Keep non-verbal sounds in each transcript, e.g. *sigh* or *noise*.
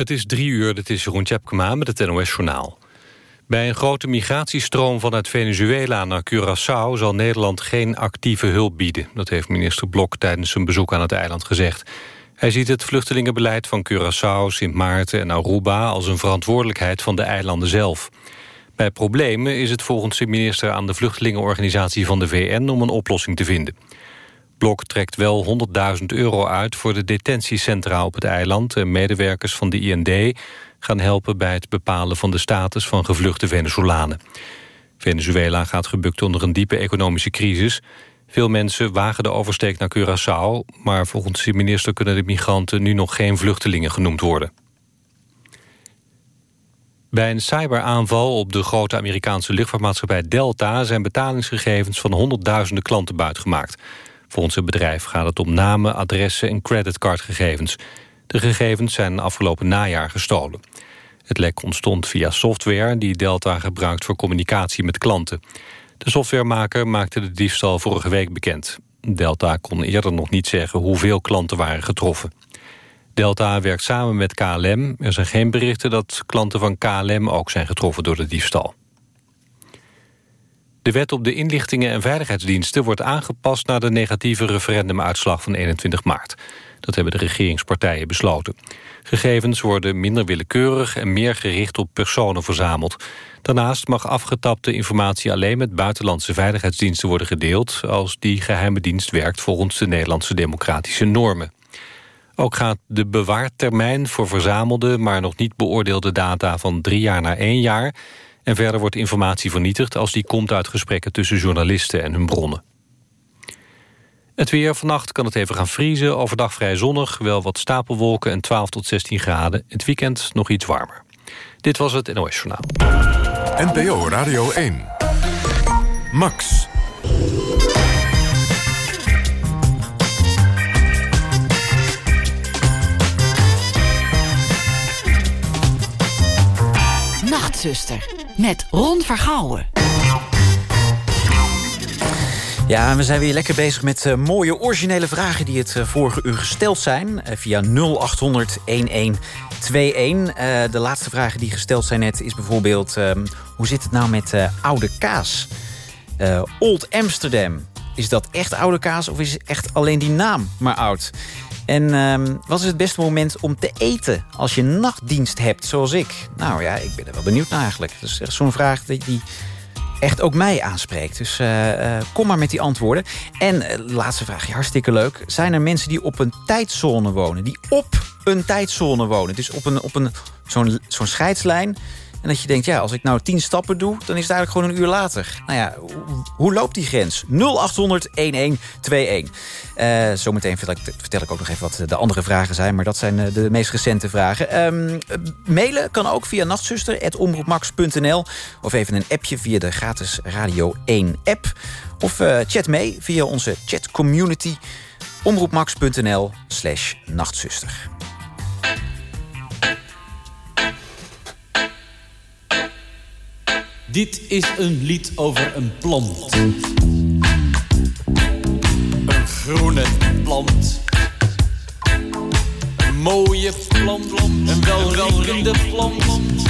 Het is drie uur, dit is Jeroen Tjepkema met het NOS-journaal. Bij een grote migratiestroom vanuit Venezuela naar Curaçao... zal Nederland geen actieve hulp bieden. Dat heeft minister Blok tijdens zijn bezoek aan het eiland gezegd. Hij ziet het vluchtelingenbeleid van Curaçao, Sint Maarten en Aruba... als een verantwoordelijkheid van de eilanden zelf. Bij problemen is het volgens de minister aan de vluchtelingenorganisatie van de VN... om een oplossing te vinden. Blok trekt wel 100.000 euro uit voor de detentiecentra op het eiland... en medewerkers van de IND gaan helpen bij het bepalen van de status van gevluchte Venezolanen. Venezuela gaat gebukt onder een diepe economische crisis. Veel mensen wagen de oversteek naar Curaçao... maar volgens de minister kunnen de migranten nu nog geen vluchtelingen genoemd worden. Bij een cyberaanval op de grote Amerikaanse luchtvaartmaatschappij Delta... zijn betalingsgegevens van honderdduizenden klanten buitgemaakt. Volgens het bedrijf gaat het om namen, adressen en creditcardgegevens. De gegevens zijn afgelopen najaar gestolen. Het lek ontstond via software die Delta gebruikt voor communicatie met klanten. De softwaremaker maakte de diefstal vorige week bekend. Delta kon eerder nog niet zeggen hoeveel klanten waren getroffen. Delta werkt samen met KLM. Er zijn geen berichten dat klanten van KLM ook zijn getroffen door de diefstal. De wet op de inlichtingen en veiligheidsdiensten wordt aangepast... naar de negatieve referendumuitslag van 21 maart. Dat hebben de regeringspartijen besloten. Gegevens worden minder willekeurig en meer gericht op personen verzameld. Daarnaast mag afgetapte informatie alleen met buitenlandse veiligheidsdiensten worden gedeeld... als die geheime dienst werkt volgens de Nederlandse democratische normen. Ook gaat de bewaartermijn voor verzamelde, maar nog niet beoordeelde data van drie jaar naar één jaar... En verder wordt informatie vernietigd als die komt uit gesprekken tussen journalisten en hun bronnen. Het weer vannacht kan het even gaan vriezen. Overdag vrij zonnig, wel wat stapelwolken en 12 tot 16 graden. Het weekend nog iets warmer. Dit was het NOS Journaal. NPO Radio 1. Max. Nachtzuster met Ron Vergouwen. Ja, we zijn weer lekker bezig met uh, mooie originele vragen... die het uh, vorige uur gesteld zijn uh, via 0800-1121. de laatste vragen die gesteld zijn net is bijvoorbeeld... Um, hoe zit het nou met oude kaas? Old Amsterdam, is dat echt oude kaas... of is echt alleen die naam maar oud? En um, wat is het beste moment om te eten als je nachtdienst hebt, zoals ik? Nou ja, ik ben er wel benieuwd naar eigenlijk. Dat is echt zo'n vraag die echt ook mij aanspreekt. Dus uh, uh, kom maar met die antwoorden. En uh, laatste vraag, hartstikke leuk. Zijn er mensen die op een tijdzone wonen? Die op een tijdzone wonen? Dus op, een, op een, zo'n zo'n scheidslijn en dat je denkt, ja, als ik nou tien stappen doe... dan is het eigenlijk gewoon een uur later. Nou ja, hoe loopt die grens? 0800-1121. Uh, zometeen vertel ik, vertel ik ook nog even wat de andere vragen zijn... maar dat zijn eh, de meest recente vragen. Um, mailen kan ook via nachtzuster.omroepmax.nl... of even een appje via de gratis Radio 1-app. Of uh, chat mee via onze chatcommunity omroepmax.nl slash nachtzuster. Dit is een lied over een plant. Een groene plant. Een mooie plant. Een welriekende plant.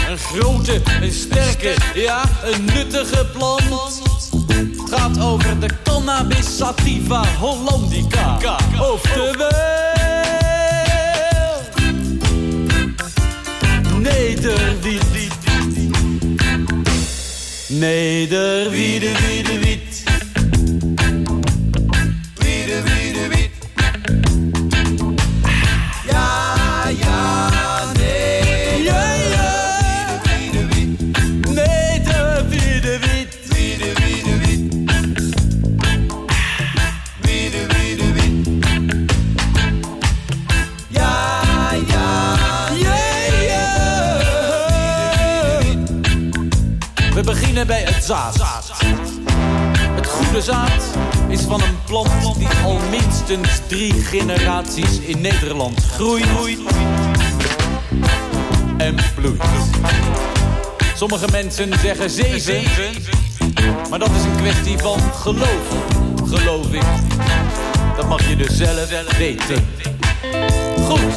Een grote, een sterke, ja, een nuttige plant. Het gaat over de cannabis sativa hollandica. Oftewel... Nederwiet. Nederwiede, wiede, wiet. Wiede, Het goede zaad is van een plant die al minstens drie generaties in Nederland groeit en bloeit. Sommige mensen zeggen zeven, maar dat is een kwestie van geloof, geloof ik. Dat mag je dus zelf weten. Goed,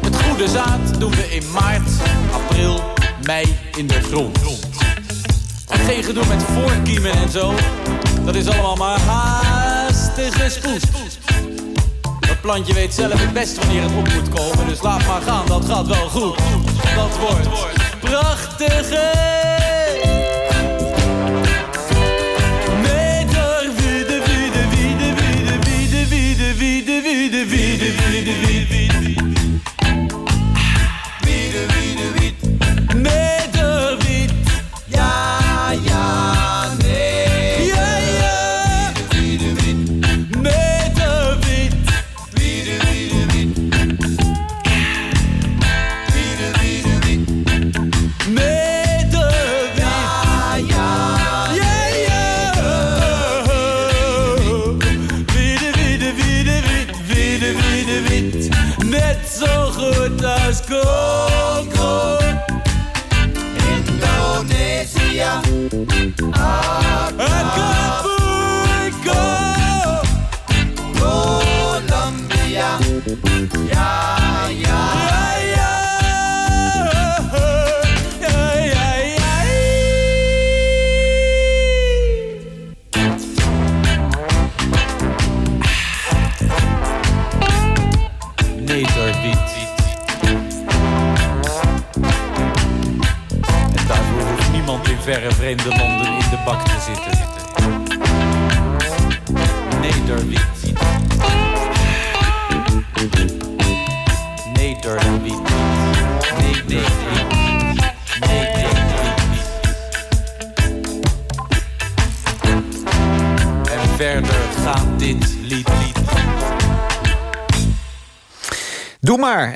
het goede zaad doen we in maart, april, mei in de grond. En geen gedoe met voorkiemen en zo. Dat is allemaal maar haastige spoed. Dat plantje weet zelf het best wanneer het op moet komen. Dus laat maar gaan, dat gaat wel goed. Dat wordt prachtige...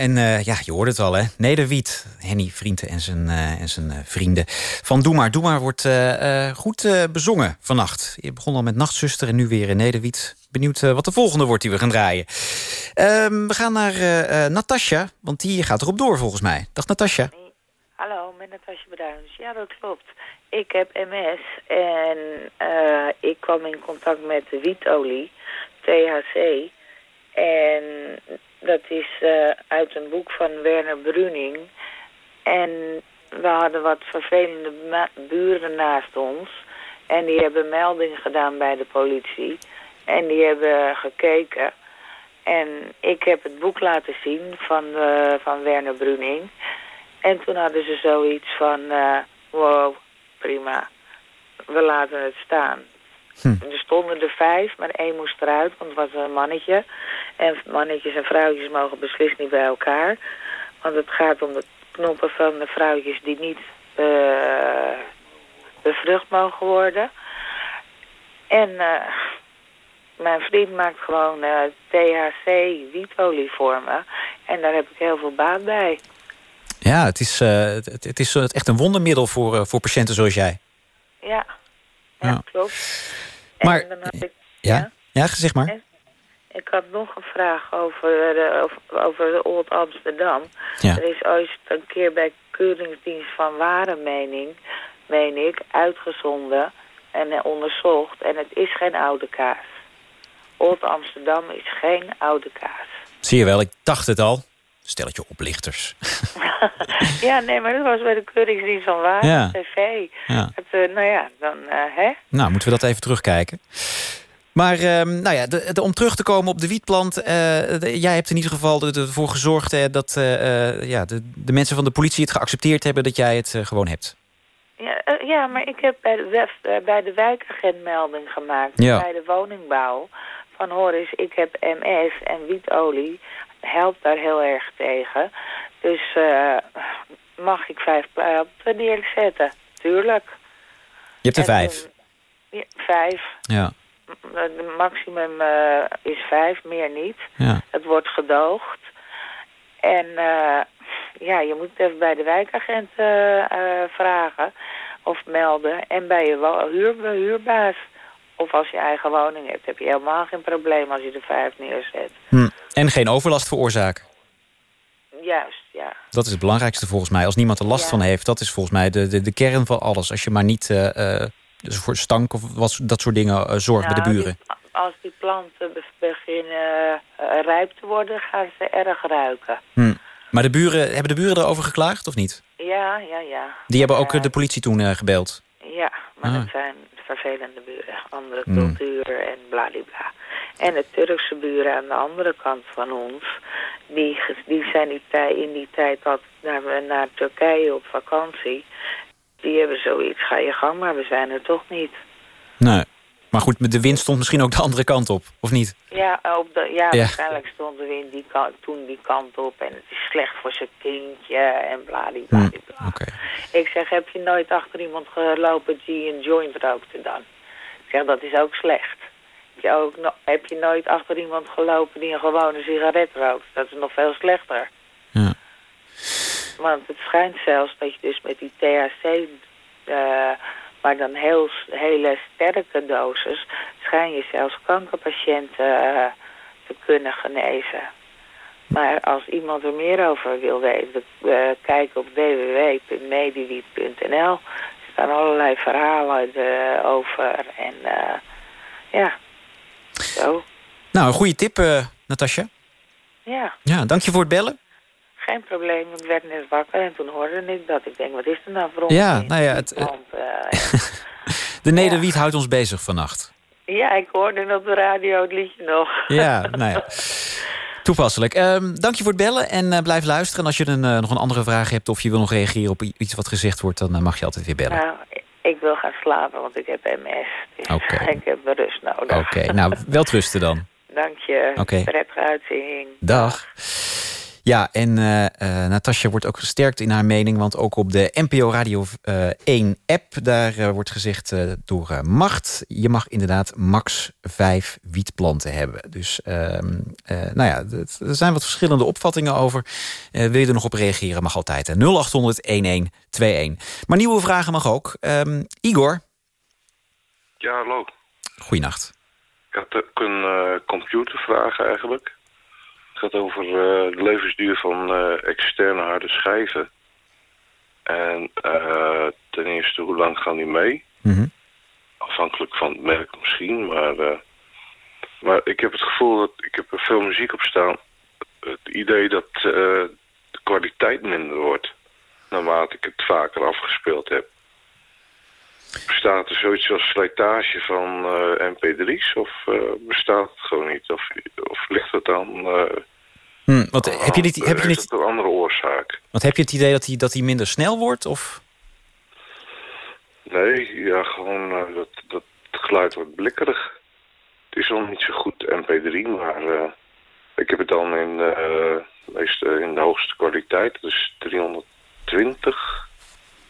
En eh, ja, je hoort het al, hè. Nederwiet, Henny Vrienden en zijn, eh, en zijn eh, vrienden. Van Doe maar. Doe maar wordt goed bezongen vannacht. Je begon al met Nachtzuster en nu weer in Nederwiet. Benieuwd wat de volgende wordt die we gaan draaien. Ehm, we gaan naar Natasja, want die gaat erop door volgens mij. Dag Natasja. Hallo, met Natasja Beduins. Ja, dat klopt. Ik heb MS en ik kwam in contact met wietolie, THC. En dat is eh, uit een boek van Werner Bruning. En we hadden wat vervelende buren naast ons. En die hebben melding gedaan bij de politie. En die hebben gekeken. En ik heb het boek laten zien van, eh, van Werner Bruning. En toen hadden ze zoiets van, eh, wow, prima, we laten het staan. Er stonden er vijf, maar één moest eruit, want het was een mannetje. En mannetjes en vrouwtjes mogen beslist niet bij elkaar. Want het gaat om de knoppen van de vrouwtjes die niet eh, bevrucht mogen worden. En eh, mijn vriend maakt gewoon eh, THC wietolie voor me. En daar heb ik heel veel baat bij. Ja, het is, het, het is echt een wondermiddel voor, voor patiënten zoals jij. Ja, ja, Ja. klopt. Maar- en dan had ik, Ja, ja zeg maar. En- ik had nog een vraag over, de, over, over Old Amsterdam. Ja. Er is ooit een keer bij Keuringsdienst van Ware Mening, meen ik, uitgezonden en eh, onderzocht. En het is geen oude kaas. Old Amsterdam is geen oude kaas. Zie je wel, ik dacht het al. Stelletje oplichters. *laughs* ja, nee, maar dat was bij de Keuringsdienst van Ware Ja. TV. Ja. Het, eh, nou ja, dan, eh, hè? Nou, moeten we dat even terugkijken. Maar ehm, nou ja, de, de- om terug te komen op de wietplant... eh, de- jij hebt in ieder geval er- ervoor gezorgd... eh, dat ja, de, de mensen van de politie het geaccepteerd hebben... dat jij het gewoon hebt. Ja, ja, maar ik heb bij de, wef- bij de wijkagent melding gemaakt. Ja. Bij de woningbouw. Van hoor eens, ik heb MS en wietolie helpt daar heel erg tegen. Dus eh, mag ik vijf planten neerzetten? Tuurlijk. Je hebt er En, vijf. eh, ja, vijf. Ja, maximum eh, is vijf, meer niet. ja. Het wordt gedoogd. En ja, je moet het even bij de wijkagent vragen of melden. En bij je huur, huurbaas. Of als je eigen woning hebt, heb je helemaal geen probleem als je er vijf neerzet. Hm. En geen overlast veroorzaken. Juist, ja. Dat is het belangrijkste volgens mij. Als niemand er last Ja. van heeft, dat is volgens mij de, de, de kern van alles. Als je maar niet eh, eh, dus voor stank of wat, dat soort dingen eh, zorgt bij de Nou, buren. die- als die planten be- beginnen rijp te worden, gaan ze erg ruiken. Hm. Maar de buren, hebben de buren erover geklaagd of niet? Ja, ja, ja. Die hebben ook Ja, de politie toen gebeld. Ja, maar Ah. dat zijn vervelende buren. Andere Hmm. cultuur en bladibla. En de Turkse buren aan de andere kant van ons... die, die zijn die tij, in die tijd altijd naar, naar Turkije op vakantie. Die hebben zoiets, ga je gang, maar we zijn er toch niet. Nee. Maar goed, met de wind stond misschien ook de andere kant op, of niet? Ja, op de, ja, Ja. waarschijnlijk stonden we in die kant, toen die kant op... en het is slecht voor zijn kindje en bladibla. Hm, Oké. Ik zeg, heb je nooit achter iemand gelopen die een joint rookte dan? Ik zeg, dat is ook slecht. Heb je, ook no- heb je nooit achter iemand gelopen die een gewone sigaret rookt? Dat is nog veel slechter. Ja. Want het schijnt zelfs dat je dus met die THC, eh, maar dan heel, hele sterke doses, schijn je zelfs kankerpatiënten eh, te kunnen genezen. Maar als iemand er meer over wil weten, eh, kijk op www.mediwiet.nl. Er staan allerlei verhalen eh, over en ja, zo. Nou, een goede tip, Natasja. Ja, Ja, dank je voor het bellen. Geen probleem. Ik werd net wakker en toen hoorde ik dat. Ik denk, wat is er nou voor Ja, nou ja, het- Want, eh, *laughs* De Nederwiet houdt ons bezig vannacht. ja, ik hoorde op de radio het liedje nog. Ja, *laughs* nou ja. Toepasselijk. Ehm, dank je voor het bellen en eh, blijf luisteren. En als je een, eh, nog een andere vraag hebt of je wil nog reageren op iets wat gezegd wordt... dan eh, mag je altijd weer bellen. Nou, ik wil gaan slapen, want ik heb MS. Dus Oké. *laughs* ik heb rust nodig. Oké, nou, wel trusten dan. Dank je. Oké. Prettige uitzending. Dag. Ja, en eh, Natasja wordt ook gesterkt in haar mening... want ook op de NPO Radio eh 1-app... daar eh, wordt gezegd door Macht... je mag inderdaad max vijf wietplanten hebben. Dus ehm, eh, nou ja, er zijn wat verschillende opvattingen over. Wil je er nog op reageren, mag altijd. hè. 0800-1121. Maar nieuwe vragen mag ook. Ehm, Igor, Ja, hallo. goeienacht. Ik had ook een computervraag eigenlijk. Gaat over eh, de levensduur van eh, externe harde schijven. En eh, ten eerste, hoe lang gaan die mee? Mhm. Afhankelijk van het merk misschien, maar... maar ik heb het gevoel dat... Ik heb er veel muziek op staan. Het idee dat de kwaliteit minder wordt. Naarmate ik het vaker afgespeeld heb. Bestaat er zoiets als slijtage van eh, mp3's? Of bestaat het gewoon niet? Of, of ligt het dan... Hm, want heb je, niet, heb, je niet, een andere oorzaak? want heb je het idee dat hij dat die minder snel wordt? Of... Nee, ja, gewoon eh, dat, dat het geluid wordt blikkerig. Het is al niet zo goed mp3, maar eh, ik heb het dan in, eh, meest, in de hoogste kwaliteit. Dus 320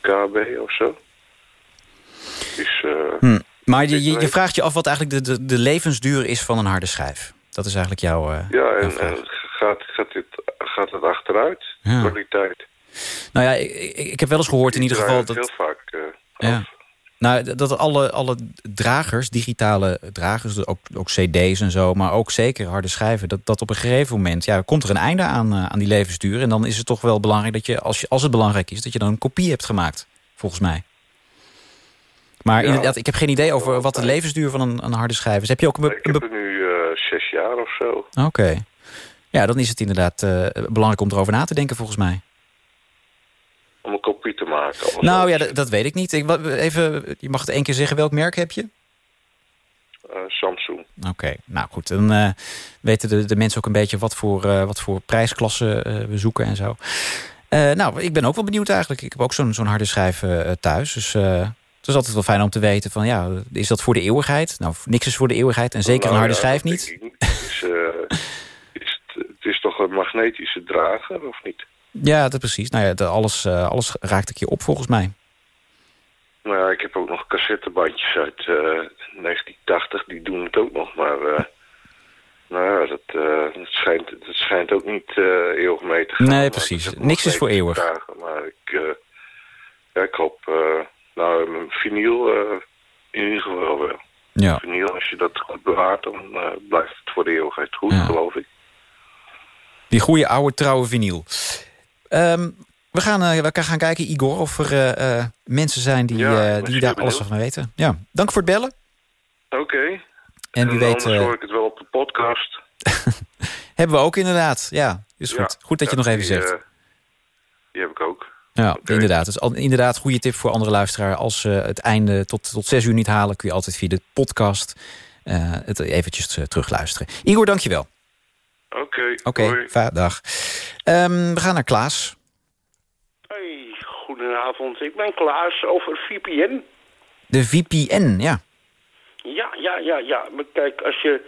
kb of zo. Dus, Hm. Maar je, je, vraagt je af wat eigenlijk de, de, de levensduur is van een harde schijf. Dat is eigenlijk jouw, ja, jouw en, vraag. Gaat, gaat, dit, gaat het achteruit, Ja. kwaliteit? Nou ja, ik, ik, heb wel eens gehoord in ieder geval... dat heel vaak eh, Ja. Nou, dat alle, alle dragers, digitale dragers, dus ook, ook cd's en zo... maar ook zeker harde schijven, dat, dat op een gegeven moment... ja, komt er een einde aan, eh, aan die levensduur. En dan is het toch wel belangrijk dat je als, je, als het belangrijk is... dat je dan een kopie hebt gemaakt, volgens mij. Maar Ja. inderdaad, ik heb geen idee over wat de levensduur van een, een harde schijf is. Heb je ook een... Ik heb er nu eh, zes jaar of zo. Oké. Ja, dan is het inderdaad eh, belangrijk om erover na te denken, volgens mij. Om een kopie te maken. Nou ja, dat, weet ik niet. Ik, even, je mag het één keer zeggen. Welk merk heb je? Eh, Samsung. Oké, nou goed. Dan eh, weten de, de mensen ook een beetje wat voor, eh, wat voor prijsklassen we zoeken en zo. Nou, ik ben ook wel benieuwd eigenlijk. Ik heb ook zo'n zo'n harde schijf thuis. Dus het is altijd wel fijn om te weten van ja, is dat voor de eeuwigheid? Nou, niks is voor de eeuwigheid en zeker Nou een harde ja, schijf niet is, eh, is het, het is toch magnetische drager, of niet? Ja, dat precies. Nou ja, alles, eh, alles raakt een keer op volgens mij. Nou ja, ik heb ook nog cassettebandjes uit eh, 1980, die doen het ook nog, maar... eh, nou ja, dat, eh, dat, schijnt, dat schijnt ook niet eh, eeuwig mee te gaan. Nee, precies. Niks is voor eeuwig. maar ik, eh, ja, ik hoop... eh, nou, mijn vinyl eh, in ieder geval wel. Ja. Vinyl, als je dat goed bewaart, dan eh, blijft het voor de eeuwigheid goed, Ja. geloof ik. Die goede oude trouwe vinyl. Ehm, we, gaan, eh, we gaan kijken, Igor, of er eh, eh, mensen zijn die, Ja, die daar alles van weten. Ja, dank voor het bellen. Oké. En wie weet hoor ik het wel op de podcast. *laughs* hebben we ook inderdaad. Ja, is Ja. goed. Goed dat je Ja, nog even die, zegt. Die heb ik ook. Ja, inderdaad. Dus al- inderdaad, goede tip voor andere luisteraar. Als ze het einde tot, tot zes uur niet halen... kun je altijd via de podcast eh, het eventjes terugluisteren. Igor, dankjewel. Oké, va- dag. Ehm, we gaan naar Klaas. Hey, goedenavond. Ik ben Klaas over VPN. De VPN, ja. Ja, ja, ja, ja. Maar kijk, als je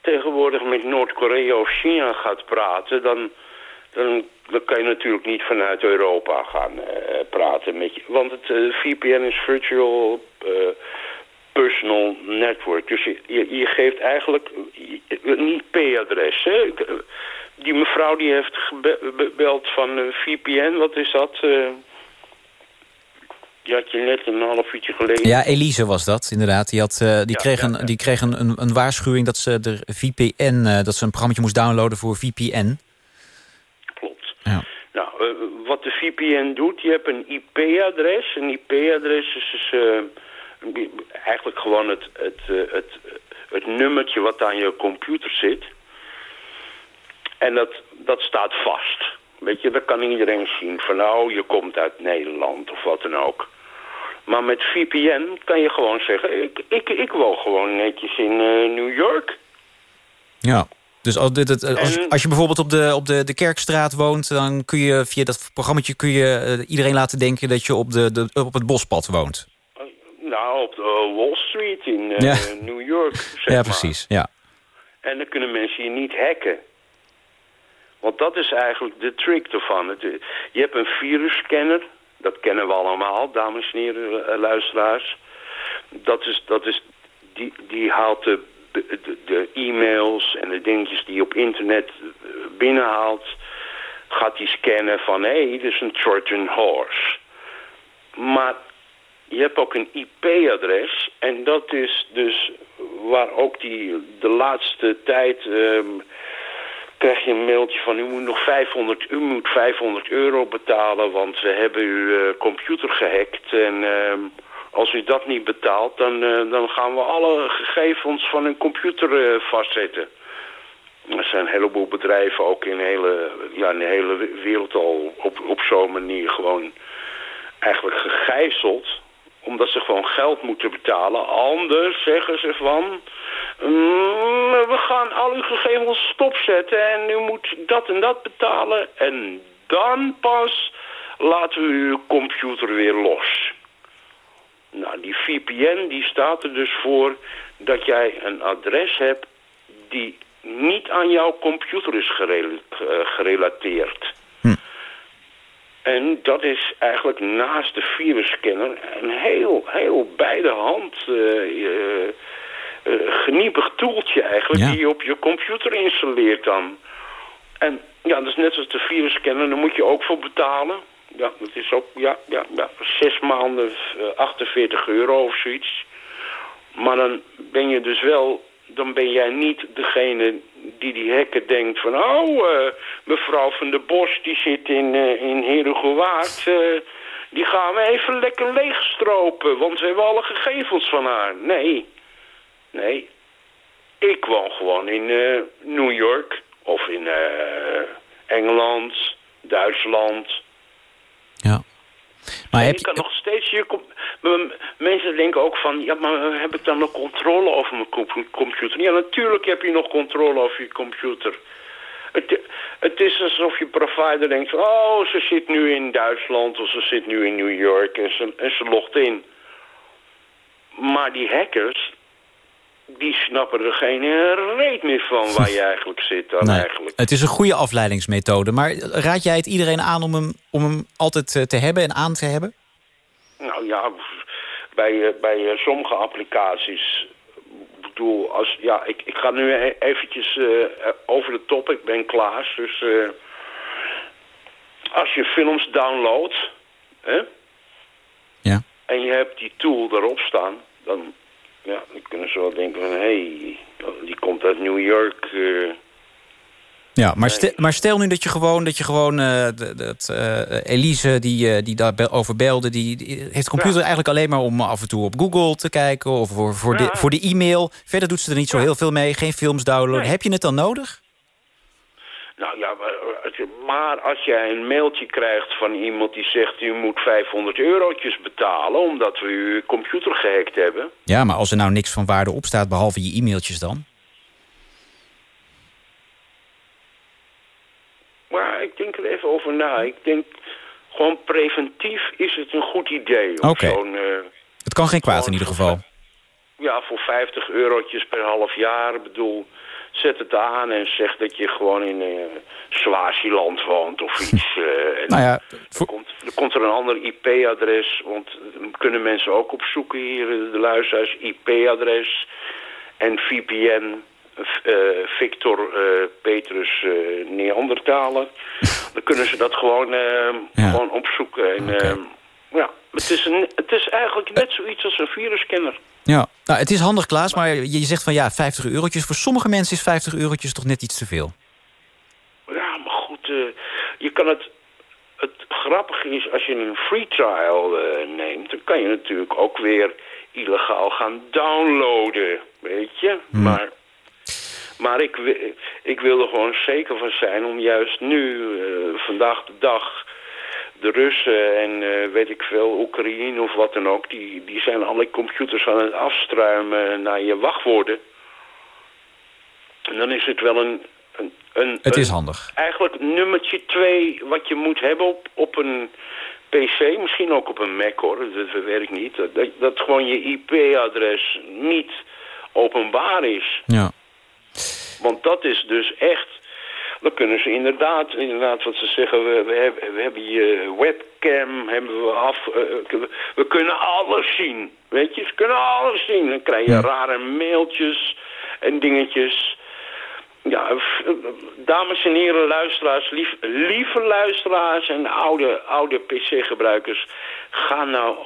tegenwoordig met Noord-Korea of China gaat praten... Dan, dan, dan kan je natuurlijk niet vanuit Europa gaan eh, praten met je. Want het eh, VPN is Virtual eh, Personal Network. Dus je, je, je geeft eigenlijk een IP-adres. eh, Die mevrouw die heeft gebeld van eh, VPN. Wat is dat? eh? die had je net een half uurtje geleden. Ja, Elise was dat, inderdaad. Die, had, die Ja, kreeg, ja, een, ja. die kreeg een, een, een waarschuwing dat ze de VPN... dat ze een programma moest downloaden voor VPN. Klopt. Ja. Nou, wat de VPN doet, je hebt een IP-adres. Een IP-adres is dus eigenlijk gewoon het, het, eh, het, het nummertje wat aan je computer zit. En dat, dat staat vast. Weet je, dat kan iedereen zien. Van nou, je komt uit Nederland of wat dan ook. Maar met VPN kan je gewoon zeggen... ik, ik, ik woon gewoon netjes in eh, New York. Ja. Dus als, dit, het, als, En- als je bijvoorbeeld op de, op de, de Kerkstraat woont... dan kun je via dat programma kun je eh, iedereen laten denken... dat je op, de, de, op het bospad woont. Nou, op de Wall Street in eh, Ja. New York, zeg ja, maar. precies. Ja. En dan kunnen mensen je niet hacken. Want dat is eigenlijk de trick ervan. Het, eh, Je hebt een virusscanner. Dat kennen we allemaal, dames en heren, eh, luisteraars. Dat is, dat is, die, die haalt de, de, de e-mails en de dingetjes die je op internet binnenhaalt... gaat die scannen van, hé, hey, dit is een Trojan horse. Maar je hebt ook een IP-adres en dat is dus waar ook die de laatste tijd ehm, krijg je een mailtje van u moet nog 500, u moet 500 euro betalen want we hebben uw eh, computer gehackt en ehm, als u dat niet betaalt dan, eh, dan gaan we alle gegevens van een computer eh, vastzetten. Er zijn een heleboel bedrijven ook in hele, ja, in de hele wereld al op, op zo'n manier gewoon eigenlijk gegijzeld omdat ze gewoon geld moeten betalen. Anders zeggen ze van... "Mm, we gaan al uw gegevens stopzetten en u moet dat en dat betalen. En dan pas laten we uw computer weer los. Nou, die VPN die staat er dus voor dat jij een adres hebt die niet aan jouw computer is eh, gerelateerd. En dat is eigenlijk naast de virusscanner een heel, heel bij de hand eh, eh, eh, geniepig toeltje eigenlijk... Ja. die je op je computer installeert dan. En ja, dat is net als de virusscanner, daar moet je ook voor betalen. Ja, dat is ook, ja, ja, ja zes maanden, eh, 48 euro of zoiets. Maar dan ben je dus wel, dan ben jij niet degene die die hacker denkt van... oh, eh, mevrouw van der Bos die zit in, eh in eh, die gaan we even lekker leegstropen... want we hebben alle gegevens van haar. Nee, nee. Ik woon gewoon in New York of in eh, Engeland, Duitsland... ja. Maar En heb je kan nog steeds je mensen denken ook van ja maar heb ik dan nog controle over mijn com- computer ja natuurlijk heb je nog controle over je computer het, het is alsof je provider denkt van, oh ze zit nu in Duitsland of ze zit nu in New York en ze, en ze logt in maar die hackers die snappen er geen reet meer van waar je *laughs* eigenlijk zit dan nee, eigenlijk het is een goede afleidingsmethode. Maar raad jij het iedereen aan om hem, om hem altijd eh, te hebben en aan te hebben? Nou ja, bij, eh, bij eh, sommige applicaties... Ik bedoel, als, ja, ik, ik ga nu e- eventjes eh, over de top. Ik ben klaar. Dus als je films downloadt... Hè, Ja. en je hebt die tool erop staan... dan, ja, dan kunnen ze wel denken van... hé, hey, die komt uit New York... Ja, maar, stel, maar stel nu dat je gewoon, dat je gewoon eh, dat, eh, Elise, die, eh, die daarover belde... die, die heeft de computer Ja. eigenlijk alleen maar om af en toe op Google te kijken... of voor, voor, de, voor de e-mail. Verder doet ze er niet zo heel veel mee, geen films downloaden. Nee. Heb je het dan nodig? Nou ja, Maar als jij een mailtje krijgt van iemand die zegt... u moet 500 eurotjes betalen omdat we uw computer gehackt hebben... Ja, maar als er nou niks van waarde op staat behalve je e-mailtjes dan? Maar ik denk er even over na. Ik denk gewoon preventief is het een goed idee. Oké. eh, Het kan geen kwaad in ieder geval. ja, voor 50 eurotjes per half jaar. Ik bedoel, zet het aan en zeg dat je gewoon in eh Swaziland woont of iets. *laughs* eh, Nou ja, dan, voor- komt, dan komt er een ander IP-adres, want kunnen mensen ook opzoeken hier, de luisteraars, IP-adres en VPN. Eh, Victor eh, Petrus Neandertaler. *laughs* Dan kunnen ze dat gewoon, Ja. gewoon opzoeken. En, Oké. eh, ja, het is, een, het is eigenlijk net zoiets als een virusscanner. Ja, nou, het is handig Klaas, maar je, je zegt van ja, 50 eurotjes. Voor sommige mensen is 50 eurotjes toch net iets te veel. Ja, maar goed, je kan het... Het grappige is, als je een free trial neemt... dan kan je natuurlijk ook weer illegaal gaan downloaden, weet je. Maar, maar ik, ik wil er gewoon zeker van zijn om juist nu, eh, vandaag de dag... de Russen en eh, weet ik veel, Oekraïne of wat dan ook... Die, die zijn alle computers aan het afstruimen naar je wachtwoorden. En dan is het wel een... een, een Het is een- handig. eigenlijk nummertje twee wat je moet hebben op, op een PC, misschien ook op een Mac hoor, dat, weet ik niet. Dat, dat, dat gewoon je IP-adres niet openbaar is. Ja. Want dat is dus echt, dan kunnen ze inderdaad, inderdaad wat ze zeggen, we, we, hebben, we hebben je webcam, hebben we af, eh, we, we kunnen alles zien. Weet je, ze kunnen alles zien. Dan krijg je rare mailtjes en dingetjes. Ja, dames en heren luisteraars, lief, lieve luisteraars en oude, oude PC-gebruikers, ga nou,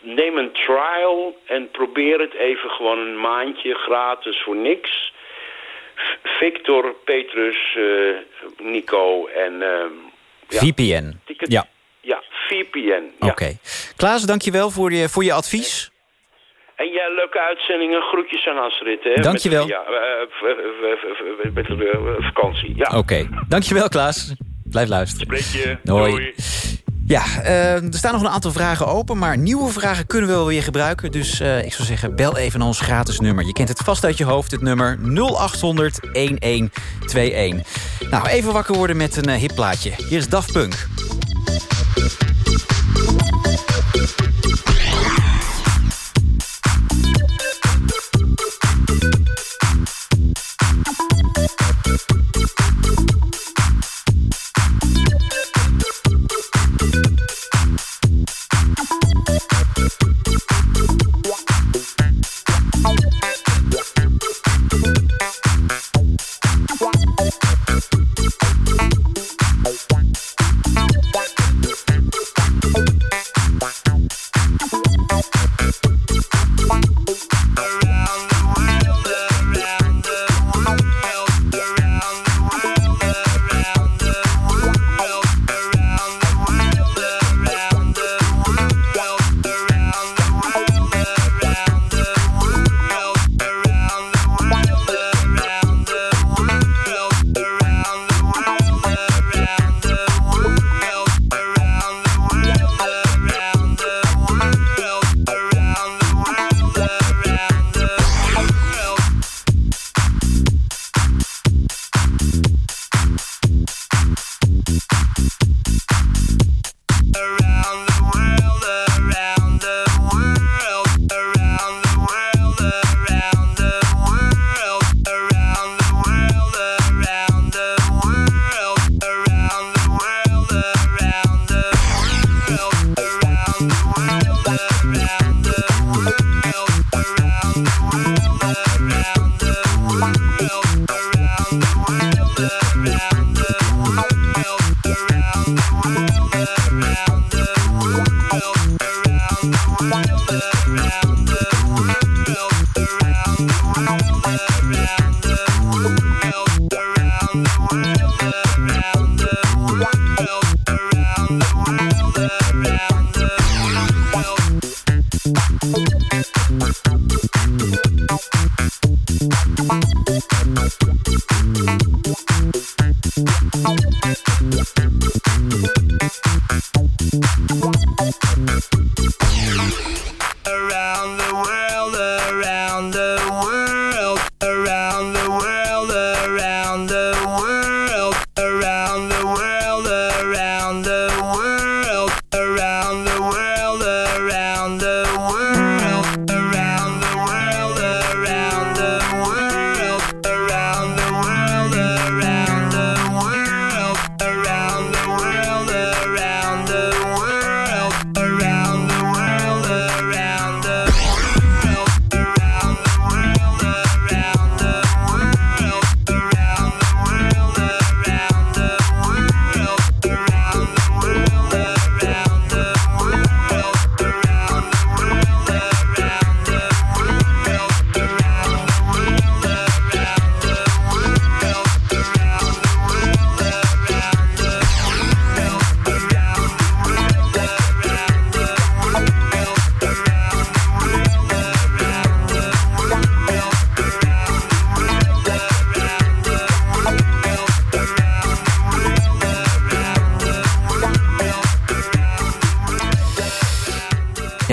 neem een trial en probeer het even gewoon een maandje gratis voor niks. Victor, Petrus, eh, Nico en... ehm, ja, VPN. ticket- Ja, Ja, VPN. Ja. oké. Klaas, dankjewel voor je, voor je advies. En jij leuke uitzendingen. Groetjes aan Astrid. Hè? Dankjewel. Met, ja, eh, met de vakantie. Ja. Oké, dankjewel Klaas. Blijf luisteren. Spreek je. Hoi. Doei. Ja, eh, er staan nog een aantal vragen open, maar nieuwe vragen kunnen we wel weer gebruiken. Dus eh, ik zou zeggen, bel even ons gratis nummer. Je kent het vast uit je hoofd, het nummer 0800 1121. Nou, even wakker worden met een uh, hipplaatje. Hier is Daft Punk.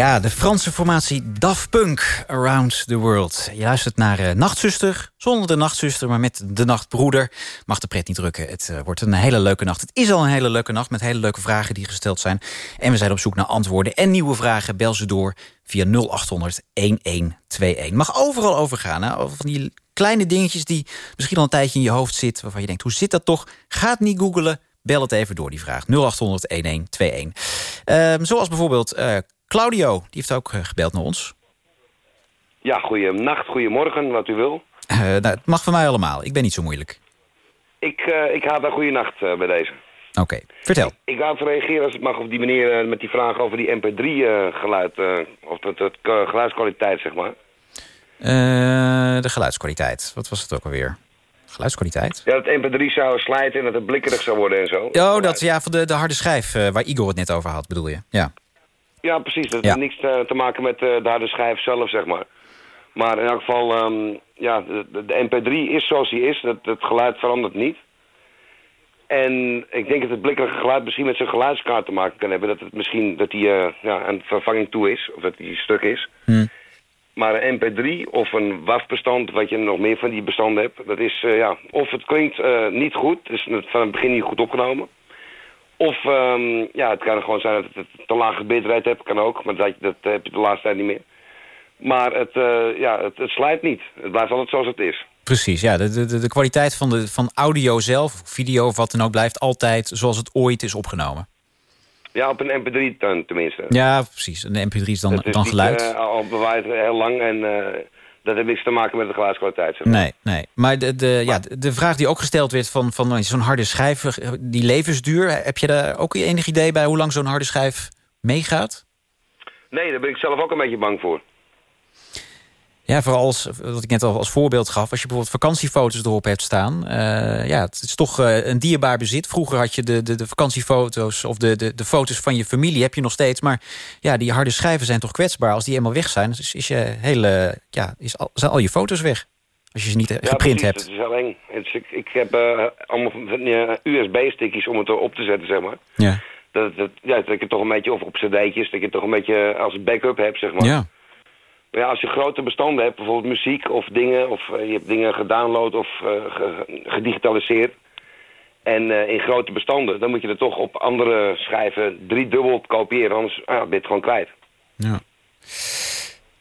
Ja, de Franse formatie Daft Punk, Around the World. Je luistert naar eh, Nachtzuster, zonder de Nachtzuster, maar met de Nachtbroeder. Mag de pret niet drukken, het eh, wordt een hele leuke nacht. Het is al een hele leuke nacht met hele leuke vragen die gesteld zijn. En we zijn op zoek naar antwoorden en nieuwe vragen. Bel ze door via 0800 1121. Mag overal over gaan, hè? Over van die kleine dingetjes die misschien al een tijdje in je hoofd zitten... waarvan je denkt, hoe zit dat toch? Ga het niet googelen, bel het even door, die vraag. 0800 1121. Ehm, zoals bijvoorbeeld eh, Claudio, die heeft ook eh, gebeld naar ons. Ja, goeienacht, goedemorgen, wat u wil. Eh, nou, het mag van mij allemaal, ik ben niet zo moeilijk. Ik, eh ik haal daar goeienacht uh, bij deze. Oké, vertel. Ik wou even reageren, als het mag, op die manier eh, met die vraag over die MP3-geluid. of het, het geluidskwaliteit, zeg maar. De geluidskwaliteit, wat was het ook alweer? Geluidskwaliteit? Ja, dat MP3 zou slijten en dat het blikkerig zou worden en zo. Oh, dat ja, van de, de harde schijf waar Igor het net over had, bedoel je? Ja. Ja, precies. Dat Ja. heeft niks te, te maken met eh, de harde schijf zelf, zeg maar. Maar in elk geval, ehm, ja, de, de- de MP3 is zoals die is. Dat, het geluid verandert niet. En ik denk dat het blikkerige geluid misschien met zijn geluidskaart te maken kan hebben. Dat het misschien dat die, eh, ja, aan vervanging toe is, of dat die stuk is. Hm. Maar een MP3 of een WAV-bestand, wat je nog meer van die bestanden hebt, dat is, eh, ja, of het klinkt eh, niet goed, dus van het begin niet goed opgenomen. Of, ehm, ja, het kan gewoon zijn dat het te lage bitrate hebt, kan ook, maar dat, dat heb je de laatste tijd niet meer. Maar het, eh, ja, het, het slijt niet. Het blijft altijd zoals het is. Precies, ja. De, de, de kwaliteit van, de, van audio zelf, video of wat dan ook, blijft altijd zoals het ooit is opgenomen. Ja, op een MP3 ten- tenminste. Ja, precies. Een MP3 is dan, Het is dan niet, geluid. eh, al bewaard heel lang en eh, dat heeft niks te maken met de. Zeg maar. Nee, nee. Maar de, de, ja, de vraag die ook gesteld werd van, van zo'n harde schijf, die levensduur, heb je daar ook enig idee bij hoe lang zo'n harde schijf meegaat? Nee, daar ben ik zelf ook een beetje bang voor. Ja, vooral als, wat ik net al als voorbeeld gaf... als je bijvoorbeeld vakantiefoto's erop hebt staan... eh, ja, het is toch eh, een dierbaar bezit. Vroeger had je de, de, de vakantiefoto's of de, de, de foto's van je familie... heb je nog steeds, maar ja, die harde schijven zijn toch kwetsbaar. Als die eenmaal weg zijn, is, is je hele, ja, is al, zijn al je foto's weg. Als je ze niet eh, Ja, geprint precies, hebt. Het is heel eng. Het is- ik, ik heb eh, allemaal USB-stickjes om het op te zetten, zeg maar. Ja. Dat, dat, ja, dat ik het toch een beetje, of op cd'tjes, dat ik het toch een beetje als backup heb, zeg maar. Ja. Ja, als je grote bestanden hebt, bijvoorbeeld muziek of dingen, of eh, je hebt dingen gedownload of eh, ge- gedigitaliseerd. En eh, in grote bestanden, dan moet je er toch op andere schijven driedubbel op kopiëren, anders ah, ben je gewoon kwijt. Ja.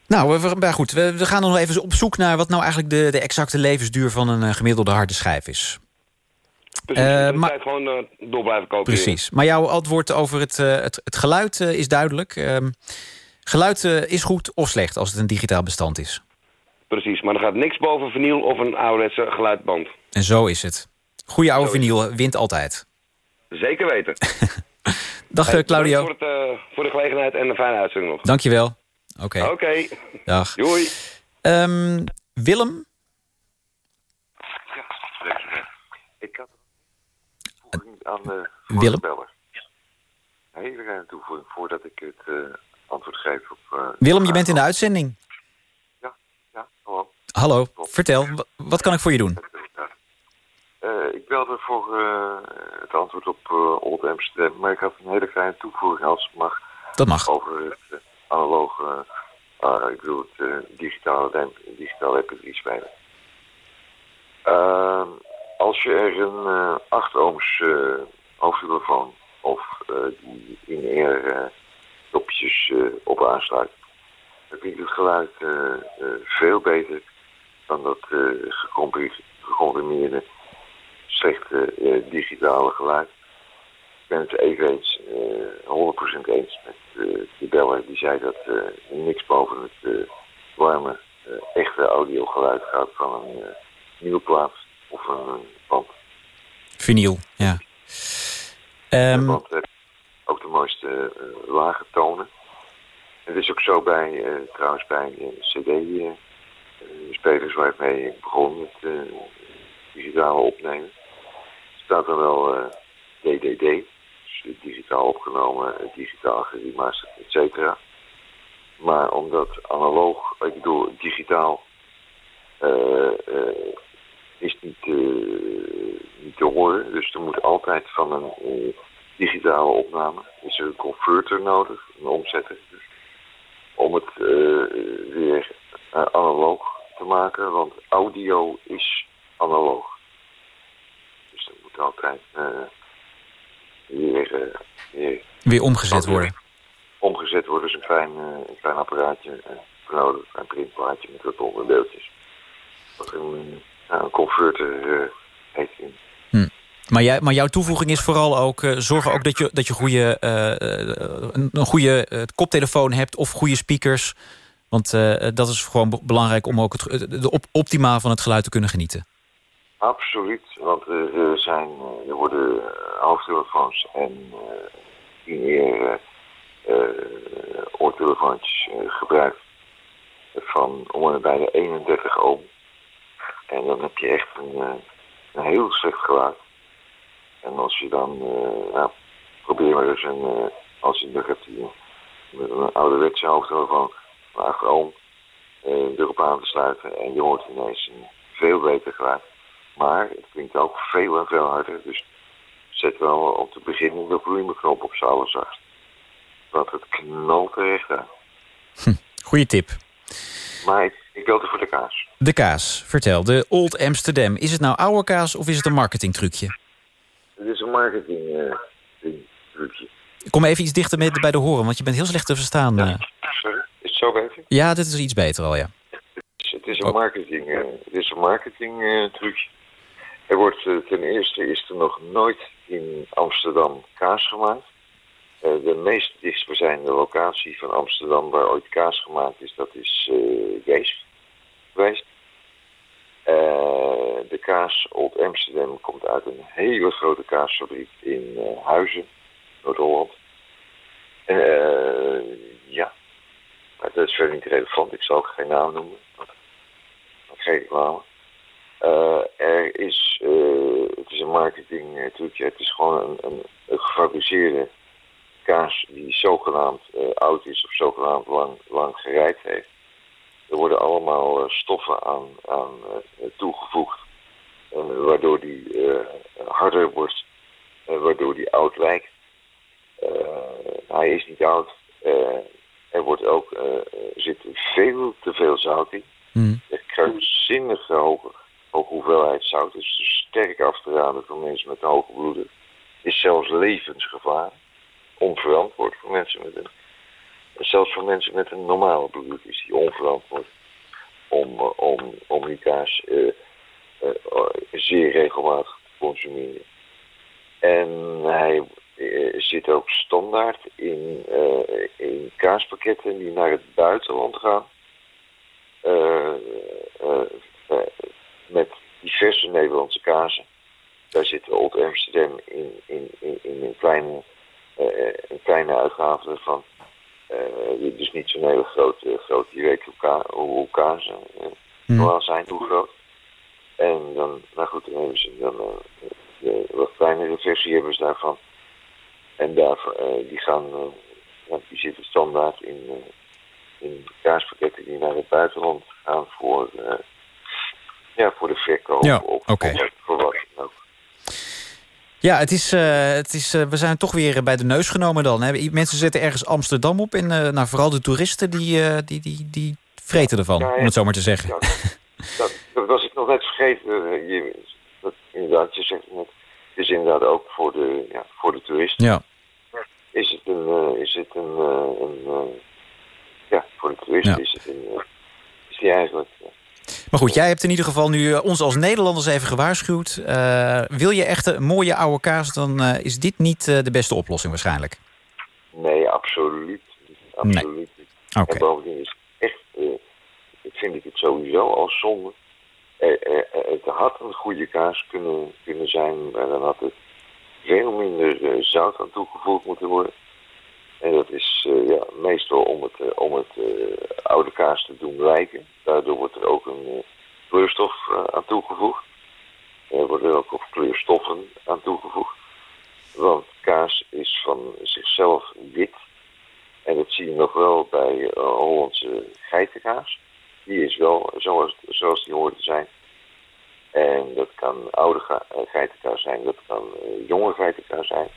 Nou, we, maar goed, we, we gaan nog even op zoek naar... wat nou eigenlijk de, de exacte levensduur van een gemiddelde harde schijf is. Precies, maar- gewoon door blijven kopiëren. Precies. Maar jouw antwoord over het, het, het geluid is duidelijk. Geluid eh, is goed of slecht als het een digitaal bestand is. Precies, maar er gaat niks boven vinyl of een ouderwetse geluidband. En zo is het. Goeie oude vinyl wint altijd. Zeker weten. *laughs* Dag eh, Hey, Claudio. bedankt Voor, het, eh, voor de gelegenheid en een fijne uitzending nog. Dankjewel. Oké, Oké, dag. doei. Ehm, Willem? Ik had een toevoeging aan de Willem? voorbeller. Een hele kleine toevoeging voordat ik het eh, antwoord geef op... eh, Willem, je bent in de uitzending. Ja, hallo. Hallo, vertel. Wa- Wat kan ik voor je doen? Eh, ik belde voor eh, het antwoord op Old Amsterdam, maar ik had een hele kleine toevoeging als het mag. Dat mag. Over het analoge, ik bedoel het digitale, digitale MP3 spelen. Ehm, als je er een eh 8 ohms eh hoofdtelefoon of die in-air eh, knopjes eh, op aansluit. Dan klinkt het geluid eh, eh, veel beter dan dat gecompri- gecomprimeerde, slechte digitale geluid. Ik ben het even eens, eh 100% eens met de beller die zei dat niks boven het warme, echte audiogeluid gaat van een nieuwe plaat of een band. Vinyl, ja. Want eh, ook de mooiste eh, lage tonen. Het is ook zo bij, eh, trouwens bij eh, cd-spelers waar ik mee begon met digitale opnemen. Staat er wel DDD, dus digitaal opgenomen, digitaal geremasterd, et cetera. Maar omdat analoog, ik bedoel digitaal, is niet, niet te horen. Dus er moet altijd van een digitale opname, is er een converter nodig, een omzetter. Dus, om het eh, weer eh, analoog te maken, want audio is analoog. Dus dat moet altijd eh, weer, weer weer omgezet worden. omgezet worden. Dus een klein, een klein apparaatje voor nodig, een klein printplaatje met wat onderdeeltjes. Wat een, nou, een converter heet in. Maar, maar jouw toevoeging is vooral ook... eh, zorgen ook dat je, dat je goede, eh, eh, een, goede koptelefoon hebt... of goede speakers. Want dat is gewoon be- belangrijk om ook het, de op, van het geluid te kunnen genieten. Absoluut, want er, zijn, er worden hoofdtelefoons en uh, eh, oortelefoontjes gebruikt van om bij de 31 ohm. En dan heb je echt een, een heel slecht geluid. En als je dan, eh, nou, probeer maar eens een, eh, als je nog hebt die, met een ouderwetse hoofdtelefoon van 8 ohm eh, erop aan te sluiten en je hoort ineens een veel beter geluid. Maar het klinkt ook veel en veel harder. Dus zet wel op te beginnen de volumeknop op z'n allerzachtst. Want het knalt er echt aan. Goeie tip. Maar ik, ik voor de kaas. De kaas, vertel. De Old Amsterdam. Is het nou oude kaas of is het een marketingtrucje? Het is een marketing eh, ding, trucje. Kom even iets dichter met, bij de horen, want je bent heel slecht te verstaan. eh. Sorry, is het zo beter? Ja, dit is iets beter al, ja. Het is een marketing, eh, het is een marketing eh, trucje. Er wordt eh, ten eerste is er nog nooit in Amsterdam kaas gemaakt. Eh, de meest dichtstbijzijnde locatie van Amsterdam waar ooit kaas gemaakt is, dat is eh Geest geweest. Eh, de kaas Old Amsterdam komt uit een hele grote kaasfabriek in eh, Huizen, Noord-Holland. Eh, ja, dat is verder niet relevant. Ik zal ook geen naam noemen. Geen reclame. Er is, het is een marketing trucje. Het is gewoon een, een, gefabriceerde kaas die zogenaamd oud is of zogenaamd lang, lang heeft. Er worden allemaal eh, stoffen aan, aan eh, toegevoegd. eh, waardoor die harder wordt. waardoor die oud lijkt. Hij is niet oud. Er wordt ook, zit veel te veel zout in. Hmm. Een krankzinnige hoge, hoge hoeveelheid zout is dus sterk af te raden voor mensen met een hoge bloeddruk. Is zelfs levensgevaar. Onverantwoord voor mensen met een... Zelfs voor mensen met een normale bloeddruk is die onverantwoord om, eh, om, om die kaas eh, eh, zeer regelmatig te consumeren. En hij zit ook standaard in, in kaaspakketten die naar het buitenland gaan. Met diverse Nederlandse kazen. Daar zit Old Amsterdam in, in, in, in een, kleine, kleine uitgave ervan. Eh, dus niet zo'n hele grote, grote je weet hoe, ka hoe kazen eh, normaal zijn, hoe groot. En dan, nou goed, dan hebben ze dan eh, de wat kleinere versie hebben ze daarvan. En eh, die gaan, ja, die zitten standaard in, in kaaspakketten die naar het buitenland gaan voor, ja, voor de verkoop. Ja, of, oké. of voor wat dan ook. Ja, het is, eh, het is, eh, we zijn toch weer bij de neus genomen dan. Hè? Mensen zetten ergens Amsterdam op. En eh, nou, vooral de toeristen die, die, die, die vreten ervan, Ja, ja. om het zo maar te zeggen. Ja, dat, dat was ik nog net vergeten. Je, dat, inderdaad, je zegt het net. Het is inderdaad ook voor de, ja, voor de toeristen. Ja. een, eh, een eh, ja, voor de toerist Ja. is het een, is die eigenlijk... Maar goed, jij hebt in ieder geval nu eh, ons als Nederlanders even gewaarschuwd. Eh, wil je echt een mooie oude kaas, dan eh, is dit niet de beste oplossing waarschijnlijk. Nee, absoluut niet. Absoluut niet. En bovendien is het echt, ik vind ik het sowieso al zonde. Het had een goede kaas kunnen, kunnen zijn, maar dan had het veel minder zout aan toegevoegd moeten worden. En dat is eh, meestal om het, eh, om het eh, oude kaas te doen lijken. Daardoor wordt er ook een kleurstof aan toegevoegd. Er worden ook of kleurstoffen aan toegevoegd. Want kaas is van zichzelf wit. En dat zie je nog wel bij eh, Hollandse geitenkaas. Die is wel zoals, zoals die hoort te zijn. En dat kan oude geitenkaas zijn, dat kan eh, jonge geitenkaas zijn.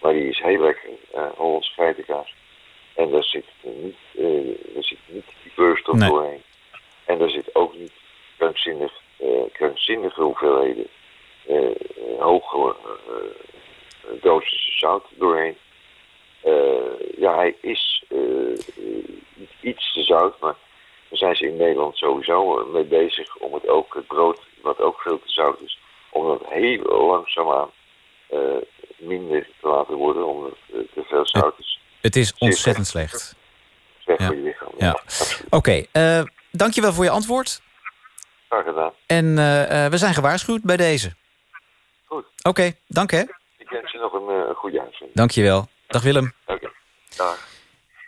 Maar die is heel lekker, eh Hollandse geitenkaas. En daar zit niet, eh, daar zit niet die kleurstof Nee. doorheen. En daar zit ook niet krankzinnig, eh, krankzinnige hoeveelheden eh, hoge dosissen zout doorheen. Ja, hij is iets te zout, maar daar zijn ze in Nederland sowieso mee bezig om het ook, het brood, wat ook veel te zout is, om dat heel langzaamaan minder te laten worden, omdat het te veel zout is. Het is ontzettend slecht. Slecht Ja. voor je lichaam. Ja. Oké, eh, dankjewel voor je antwoord. Graag gedaan. En eh, eh, we zijn gewaarschuwd bij deze. Goed. Oké, dank hè. Ik wens je nog een, een goede uitzending. Dankjewel. Dag Willem. Oké. Dag.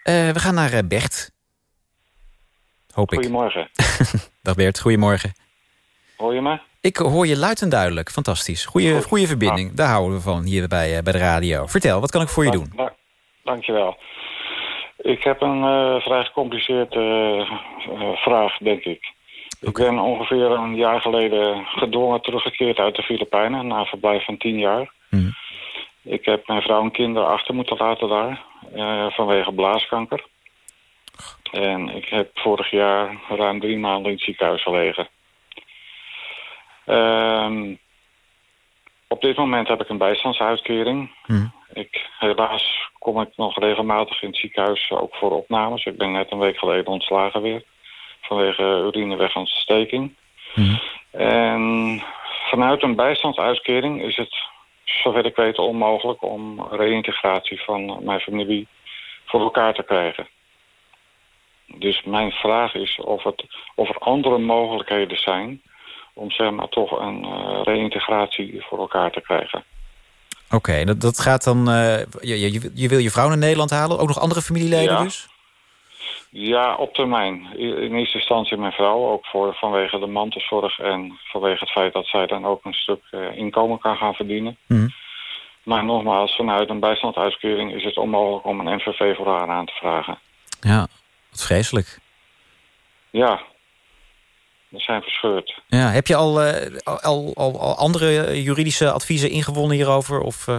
Eh, we gaan naar Bert. Hoop ik. Goedemorgen. *laughs* Dag Bert, goedemorgen. Hoor je me? Ik hoor je luid en duidelijk. Fantastisch. Goeie, Goed. goeie verbinding. Daar houden we van hier bij, eh, bij de radio. Vertel, wat kan ik voor je doen? Da- dankjewel. Ik heb een eh, vrij gecompliceerde eh, eh, vraag, denk ik. Ik ben ongeveer een jaar geleden gedwongen teruggekeerd uit de Filipijnen... na een verblijf van tien jaar. Mhm. Ik heb mijn vrouw en kinderen achter moeten laten daar... vanwege blaaskanker. En ik heb vorig jaar ruim drie maanden in het ziekenhuis gelegen. Ehm, op dit moment heb ik een bijstandsuitkering. Ik, helaas kom ik nog regelmatig in het ziekenhuis, ook voor opnames. Ik ben net een week geleden ontslagen weer. Vanwege urinewegontsteking. Mhm. En vanuit een bijstandsuitkering is het, zover ik weet, onmogelijk om reïntegratie van mijn familie voor elkaar te krijgen. Dus mijn vraag is of, het, of er andere mogelijkheden zijn om zeg maar toch een eh, reïntegratie voor elkaar te krijgen. Oké, dat, dat gaat dan... eh, je, je, je wil je vrouw naar Nederland halen? Ook nog andere familieleden Ja. dus? Ja, op termijn. In eerste instantie mijn vrouw, ook voor, vanwege de mantelzorg en vanwege het feit dat zij dan ook een stuk eh, inkomen kan gaan verdienen. Mhm. Maar nogmaals, vanuit een bijstandsuitkering is het onmogelijk om een NVV voor haar aan te vragen. Ja, wat vreselijk. Ja, zijn verscheurd. Ja, heb je al, eh, al, al, al andere eh, juridische adviezen ingewonnen hierover? Of, eh?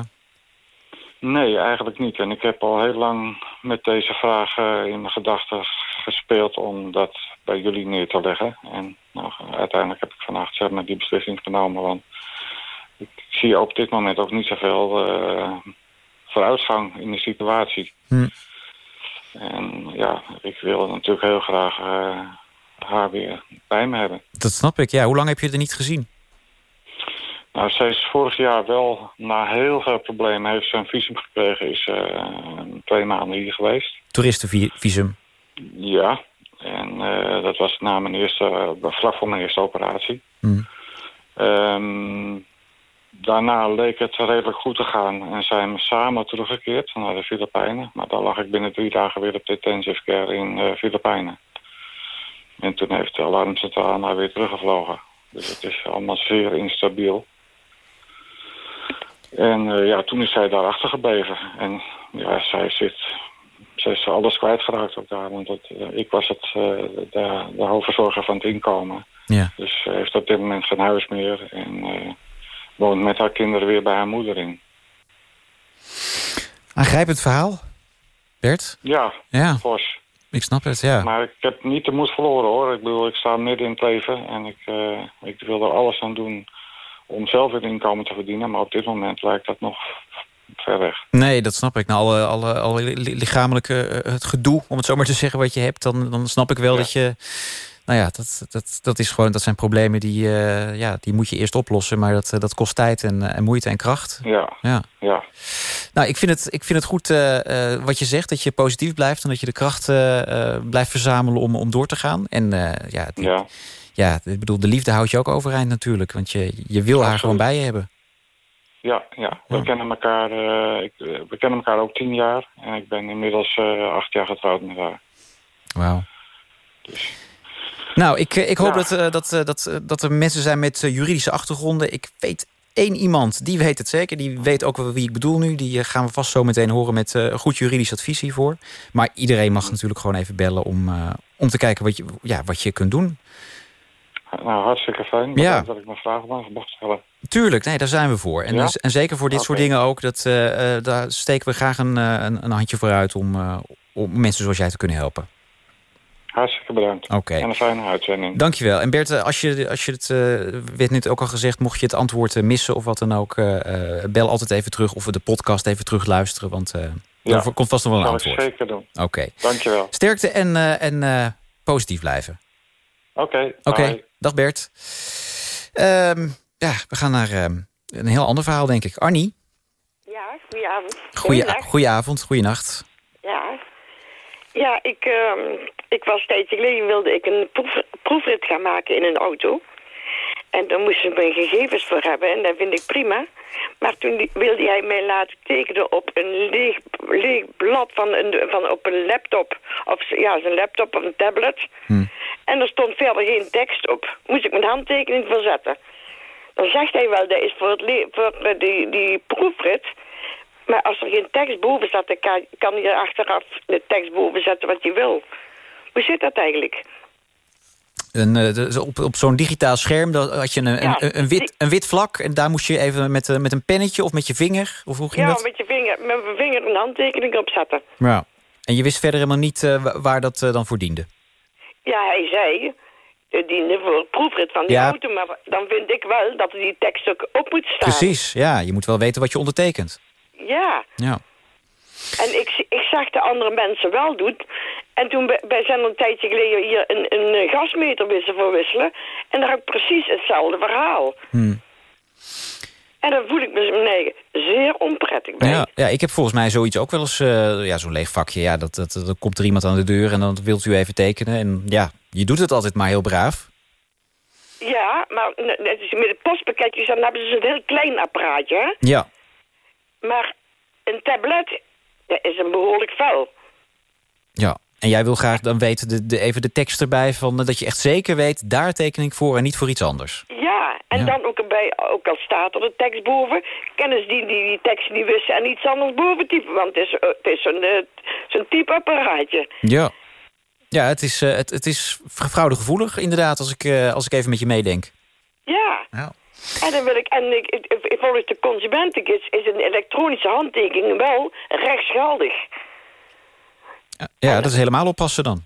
Nee, eigenlijk niet. En ik heb al heel lang met deze vraag in mijn gedachten gespeeld om dat bij jullie neer te leggen. En nou, uiteindelijk heb ik vannacht zeg maar, die beslissing genomen. Want ik zie op dit moment ook niet zoveel vooruitgang in de situatie. Hm. En ja, ik wil natuurlijk heel graag haar weer bij me hebben. Dat snap ik. Ja, hoe lang heb je er niet gezien? Nou, zij is vorig jaar wel, na heel veel problemen, heeft ze een visum gekregen. Is eh, twee maanden hier geweest. Toeristenvisum. Ja, en eh, dat was na mijn eerste, eh, vlak voor mijn eerste operatie. Hm. Ehm, daarna leek het redelijk goed te gaan en zijn we samen teruggekeerd naar de Filipijnen. Maar dan lag ik binnen drie dagen weer op de intensive care in de Filipijnen. En toen heeft de alarmcentrale mij weer teruggevlogen. Dus het is allemaal zeer instabiel. En eh, ja, toen is zij daar achtergebleven. En ja, zij zit... Zij is alles kwijtgeraakt ook daar. Want eh, ik was het, eh, de, de hoofdverzorger van het inkomen. Ja. Dus ze heeft op dit moment geen huis meer. En woont met haar kinderen weer bij haar moeder in. Aangrijpend verhaal, Bert? Ja, Ja, fors. Ik snap het, ja. Maar ik heb niet de moed verloren hoor. Ik bedoel, ik sta midden in het leven. En ik, eh, ik wil er alles aan doen om zelf een inkomen te verdienen. Maar op dit moment lijkt dat nog ver weg. Nee, dat snap ik. Nou, alle, alle, alle li- lichamelijke eh, het gedoe, om het zo maar te zeggen, wat je hebt... dan, dan snap ik wel dat je... Nou ja, dat, dat, dat, is gewoon, dat zijn problemen die, eh, ja, die moet je eerst oplossen. Maar dat, eh, dat kost tijd en, eh, en moeite en kracht. Ja, Ja. ja. Nou, ik vind het, ik vind het goed wat je zegt, dat je positief blijft... en dat je de kracht blijft verzamelen om, om door te gaan. En ja, die- ja. ja, ik bedoel, de liefde houdt je ook overeind natuurlijk. Want je, je wil haar gewoon bij je hebben. Ja, ja. We, kennen elkaar, ik, we kennen elkaar ook tien jaar. En ik ben inmiddels acht jaar getrouwd met haar. Wauw. Nou, ik, eh, ik hoop dat, eh, dat, eh, dat, dat er mensen zijn met juridische achtergronden. Ik weet één iemand, die weet het zeker. Die weet ook wel wie ik bedoel nu. Die gaan we vast zo meteen horen met goed juridisch advies hiervoor. Maar iedereen mag natuurlijk gewoon even bellen om, om te kijken wat je, ja, wat je kunt doen. Nou, hartstikke fijn. Ja. Dat ik mijn vragen mag, mag stellen. Tuurlijk, nee, daar zijn we voor. En, Ja? dus- en zeker voor dit soort dingen ook. Dat, daar steken we graag een, een, een handje vooruit om, om mensen zoals jij te kunnen helpen. Hartstikke bedankt. Oké. En een fijne uitzending. Dankjewel. En Bert, eh, als je, als je het, eh, werd net ook al gezegd, mocht je het antwoord eh, missen of wat dan ook, eh, eh, bel altijd even terug of we de podcast even terug luisteren, want eh Ja. er komt vast nog wel een Zal ik antwoord. zeker doen. Oké. Dankjewel. Sterkte en, eh, en eh, positief blijven. Oké, Oké, dag Bert. Ehm, ja, we gaan naar ehm, een heel ander verhaal, denk ik. Arnie, Ja, goedenavond. goedenavond, goeienacht. Ja. Ik, ehm, ik was een tijdje geleden wilde ik een proef, proefrit gaan maken in een auto. En daar moesten ze mijn gegevens voor hebben en dat vind ik prima. Maar toen wilde hij mij laten tekenen op een leeg, leeg blad van, een, van op een laptop. Of ja, zijn laptop of een tablet. En er stond verder geen tekst op. Moest ik mijn handtekening verzetten. Dan zegt hij wel, dat is voor, het voor eh, die, die proefrit. Maar als er geen tekst boven staat, dan kan, kan je achteraf de tekst boven zetten wat je wil. Hoe zit dat eigenlijk? Een, eh, op op zo'n digitaal scherm dat had je een, Ja, een, een, wit, een wit vlak... en daar moest je even met, eh, met een pennetje of met je vinger... of hoe ging Ja, dat? met je vinger, met mijn vinger een handtekening opzetten. Ja. En je wist verder helemaal niet eh, wa- waar dat dan voor diende? Ja, hij zei, het diende voor het proefrit van die Ja. auto. Maar dan vind ik wel dat er die tekst ook op moet staan. Precies, ja. Je moet wel weten wat je ondertekent. Ja, Ja. en ik, ik zag de andere mensen wel doen. En toen wij zijn een tijdje geleden hier een, een eh, gasmeter voor wisselen. En daar heb ik precies hetzelfde verhaal. Hmm. En dan voel ik me eigen zeer onprettig bij. Ja, ja, ik heb volgens mij zoiets ook wel eens... eh, ja, zo'n leeg vakje. Ja, dat, dat, dan komt er iemand aan de deur en dan wilt u even tekenen. En ja, je doet het altijd maar heel braaf. Ja, maar met het postpakketjes, dan hebben ze een heel klein apparaatje. hè. Ja. Maar een tablet dat is een behoorlijk vuil. ja. En jij wil graag dan weten, de, de, even de tekst erbij... Van, eh, dat je echt zeker weet, daar teken ik voor en niet voor iets anders. Ja, en Ja. dan ook erbij, ook al staat er de tekst boven, kennen ze die, die, die tekst niet wissen en iets anders boven typen. Want het is, eh, het is zo'n eh, zo'n type apparaatje. Ja. Ja, het is, eh, het, het is fraudegevoelig inderdaad, als ik, als ik even met je meedenk. Ja. Ja. En dan wil ik, en ik, ik- volgens de consumentengids is een elektronische handtekening wel rechtsgeldig. Ja, dat is helemaal oppassen dan.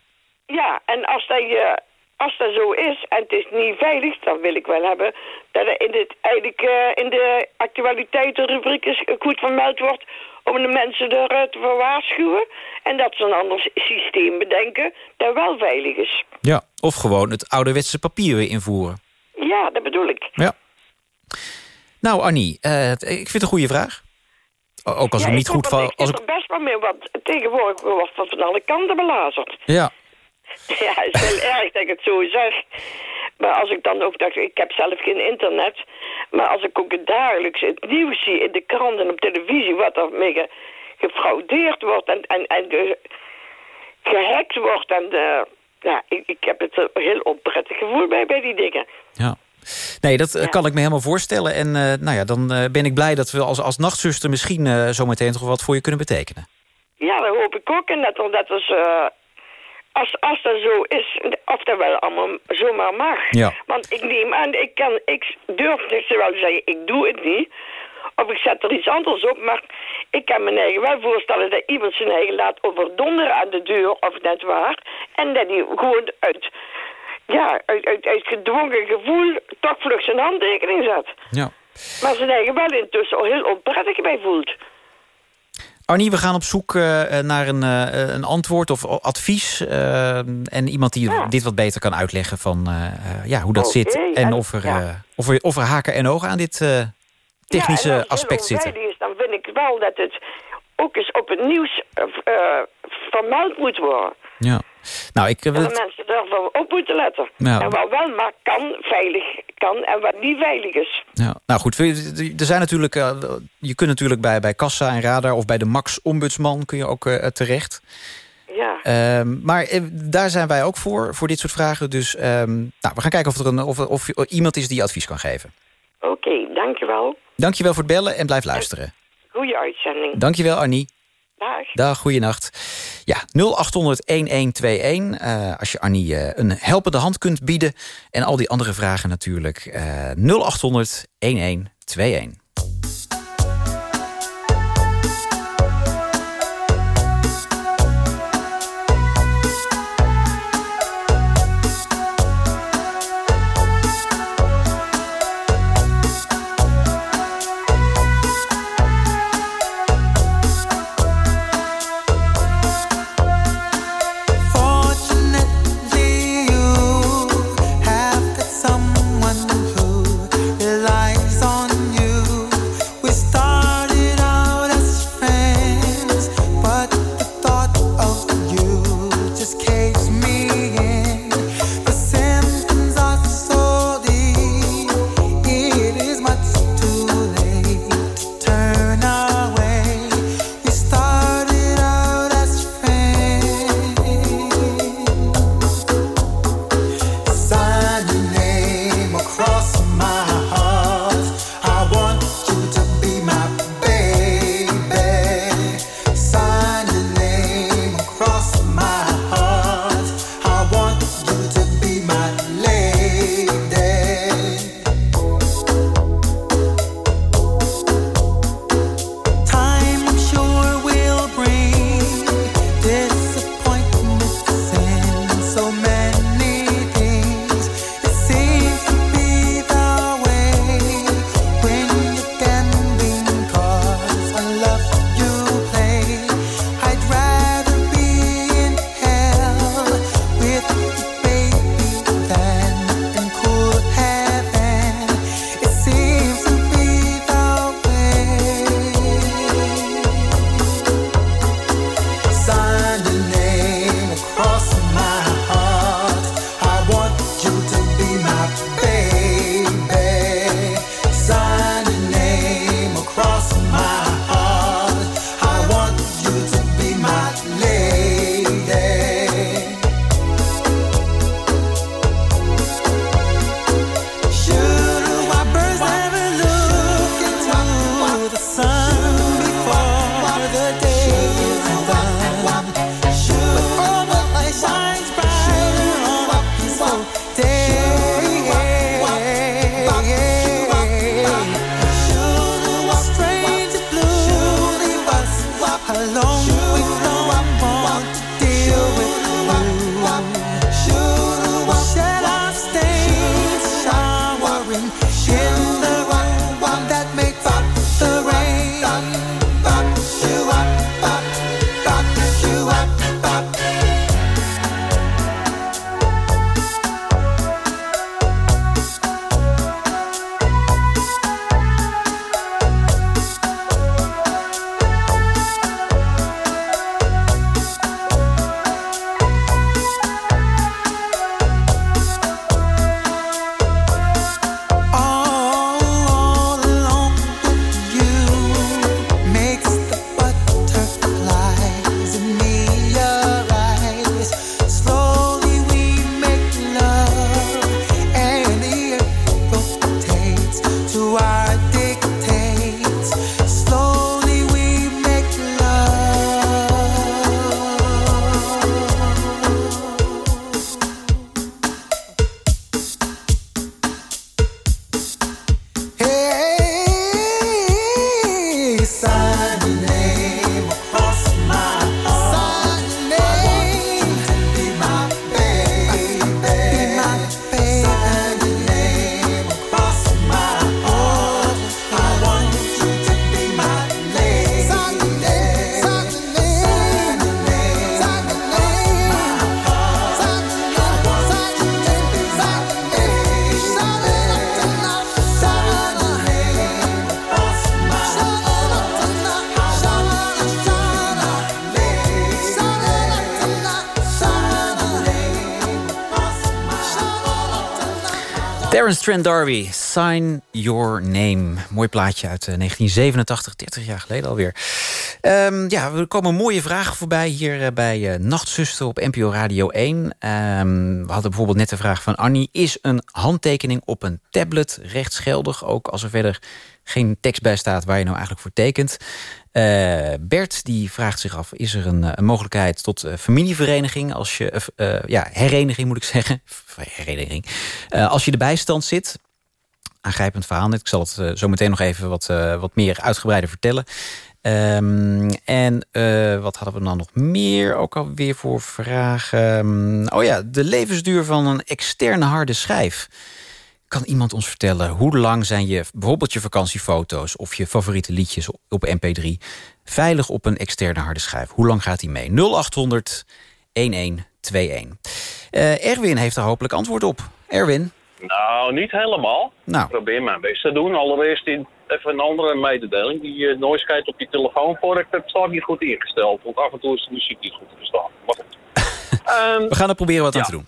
Ja, en als dat, eh, als dat zo is en het is niet veilig, dan wil ik wel hebben dat er in, dit, eigenlijk, eh, in de actualiteitenrubriek is goed vermeld wordt om de mensen er eh, te waarschuwen. En dat ze een ander systeem bedenken dat wel veilig is. Ja. Of gewoon het ouderwetse papier weer invoeren. Ja, dat bedoel ik. Ja. Nou, Annie, eh, ik vind het een goede vraag. Ook als ja, ik niet goed hoop dat- val. Als Ik zit er best wel mee, want tegenwoordig wordt dat van alle kanten belazerd. Ja, *laughs* Ja, het is heel *laughs* erg dat ik het zo zeg. Maar als ik dan ook dacht, ik heb zelf geen internet. Maar als ik ook het dagelijks het nieuws zie in de krant en op televisie... wat er mee ge- gefraudeerd wordt en, en, en ge- gehackt wordt. En, eh, ja, ik, ik heb het een heel onprettig gevoel bij, bij die dingen. ja. Nee, dat eh, kan ik me helemaal voorstellen. En eh, nou ja, dan eh, ben ik blij dat we als, als nachtzuster... misschien zometeen toch wat voor je kunnen betekenen. Ja, dat hoop ik ook. En dat dat is, als, als dat zo is, of dat wel allemaal zomaar mag. Ja. Want ik neem aan, ik, kan, ik durf wel te zeggen, ik doe het niet. Of ik zet er iets anders op, maar ik kan me eigen wel voorstellen dat iemand zijn eigen laat overdonderen aan de deur, of net waar. En dat hij gewoon uit, ja, uit, uit, uit gedwongen gevoel toch vlug zijn handtekening zet. Ja. Maar zijn eigen wel intussen al heel onprettig bij voelt. Arnie, we gaan op zoek eh, naar een, eh, een antwoord of advies. eh, en iemand die dit wat beter kan uitleggen van ja, hoe dat zit. En en- of er, ja. of, er, of er haken en ogen aan dit technische ja, aspect zitten. Is, dan vind ik wel dat het ook eens op het nieuws vermeld moet worden. Ja. Nou, ik, eh, En het- de mensen daarvoor op moeten letten. En wat wel maar kan, veilig kan en wat niet veilig is. Ja, nou goed, er zijn natuurlijk, eh, je kunt natuurlijk bij, bij Kassa en Radar... of bij de Max Ombudsman kun je ook eh, terecht. Ja. Ehm, maar eh, daar zijn wij ook voor, voor dit soort vragen. Dus ehm, nou, we gaan kijken of er, een, of, of iemand is die advies kan geven. Oké, dankjewel. Dankjewel voor het bellen en blijf luisteren. Goeie uitzending. Dankjewel, Arnie. Dag. Dag, goeienacht. Ja, 0800-1121. eh, als je Annie eh, een helpende hand kunt bieden. En al die andere vragen natuurlijk. eh 0800-1121. Terence Trent D'Arby, Sign Your Name. Mooi plaatje uit eh, 1987, 30 jaar geleden alweer. Ehm, ja, er komen mooie vragen voorbij hier eh, bij uh, Nachtzuster op NPO Radio 1. Ehm, we hadden bijvoorbeeld net de vraag van Annie... is een handtekening op een tablet rechtsgeldig? Ook als er verder geen tekst bij staat waar je nou eigenlijk voor tekent. Uh, Bert die vraagt zich af, is er een, een mogelijkheid tot uh, familievereniging... als je, ja, hereniging moet ik zeggen, *laughs* hereniging. als je de bijstand zit, aangrijpend verhaal. Ik zal het zo meteen nog even wat, wat meer uitgebreider vertellen. Um, en wat hadden we dan nog meer ook alweer voor vragen? Um, oh ja, de levensduur van een externe harde schijf. Kan iemand ons vertellen hoe lang zijn je bijvoorbeeld je vakantiefoto's of je favoriete liedjes op MP3 veilig op een externe harde schijf? Hoe lang gaat die mee? 0800 1121. Uh, Erwin heeft er hopelijk antwoord op. Erwin? Nou, niet helemaal. Nou. Ik probeer mijn best te doen. Allereerst in, even een andere mededeling. Die uh, noise op je telefoon voor ik heb staat niet goed ingesteld. Want af en toe is de muziek niet goed te verstaan. Maar goed. um, *laughs* We gaan er proberen wat ja. aan te doen.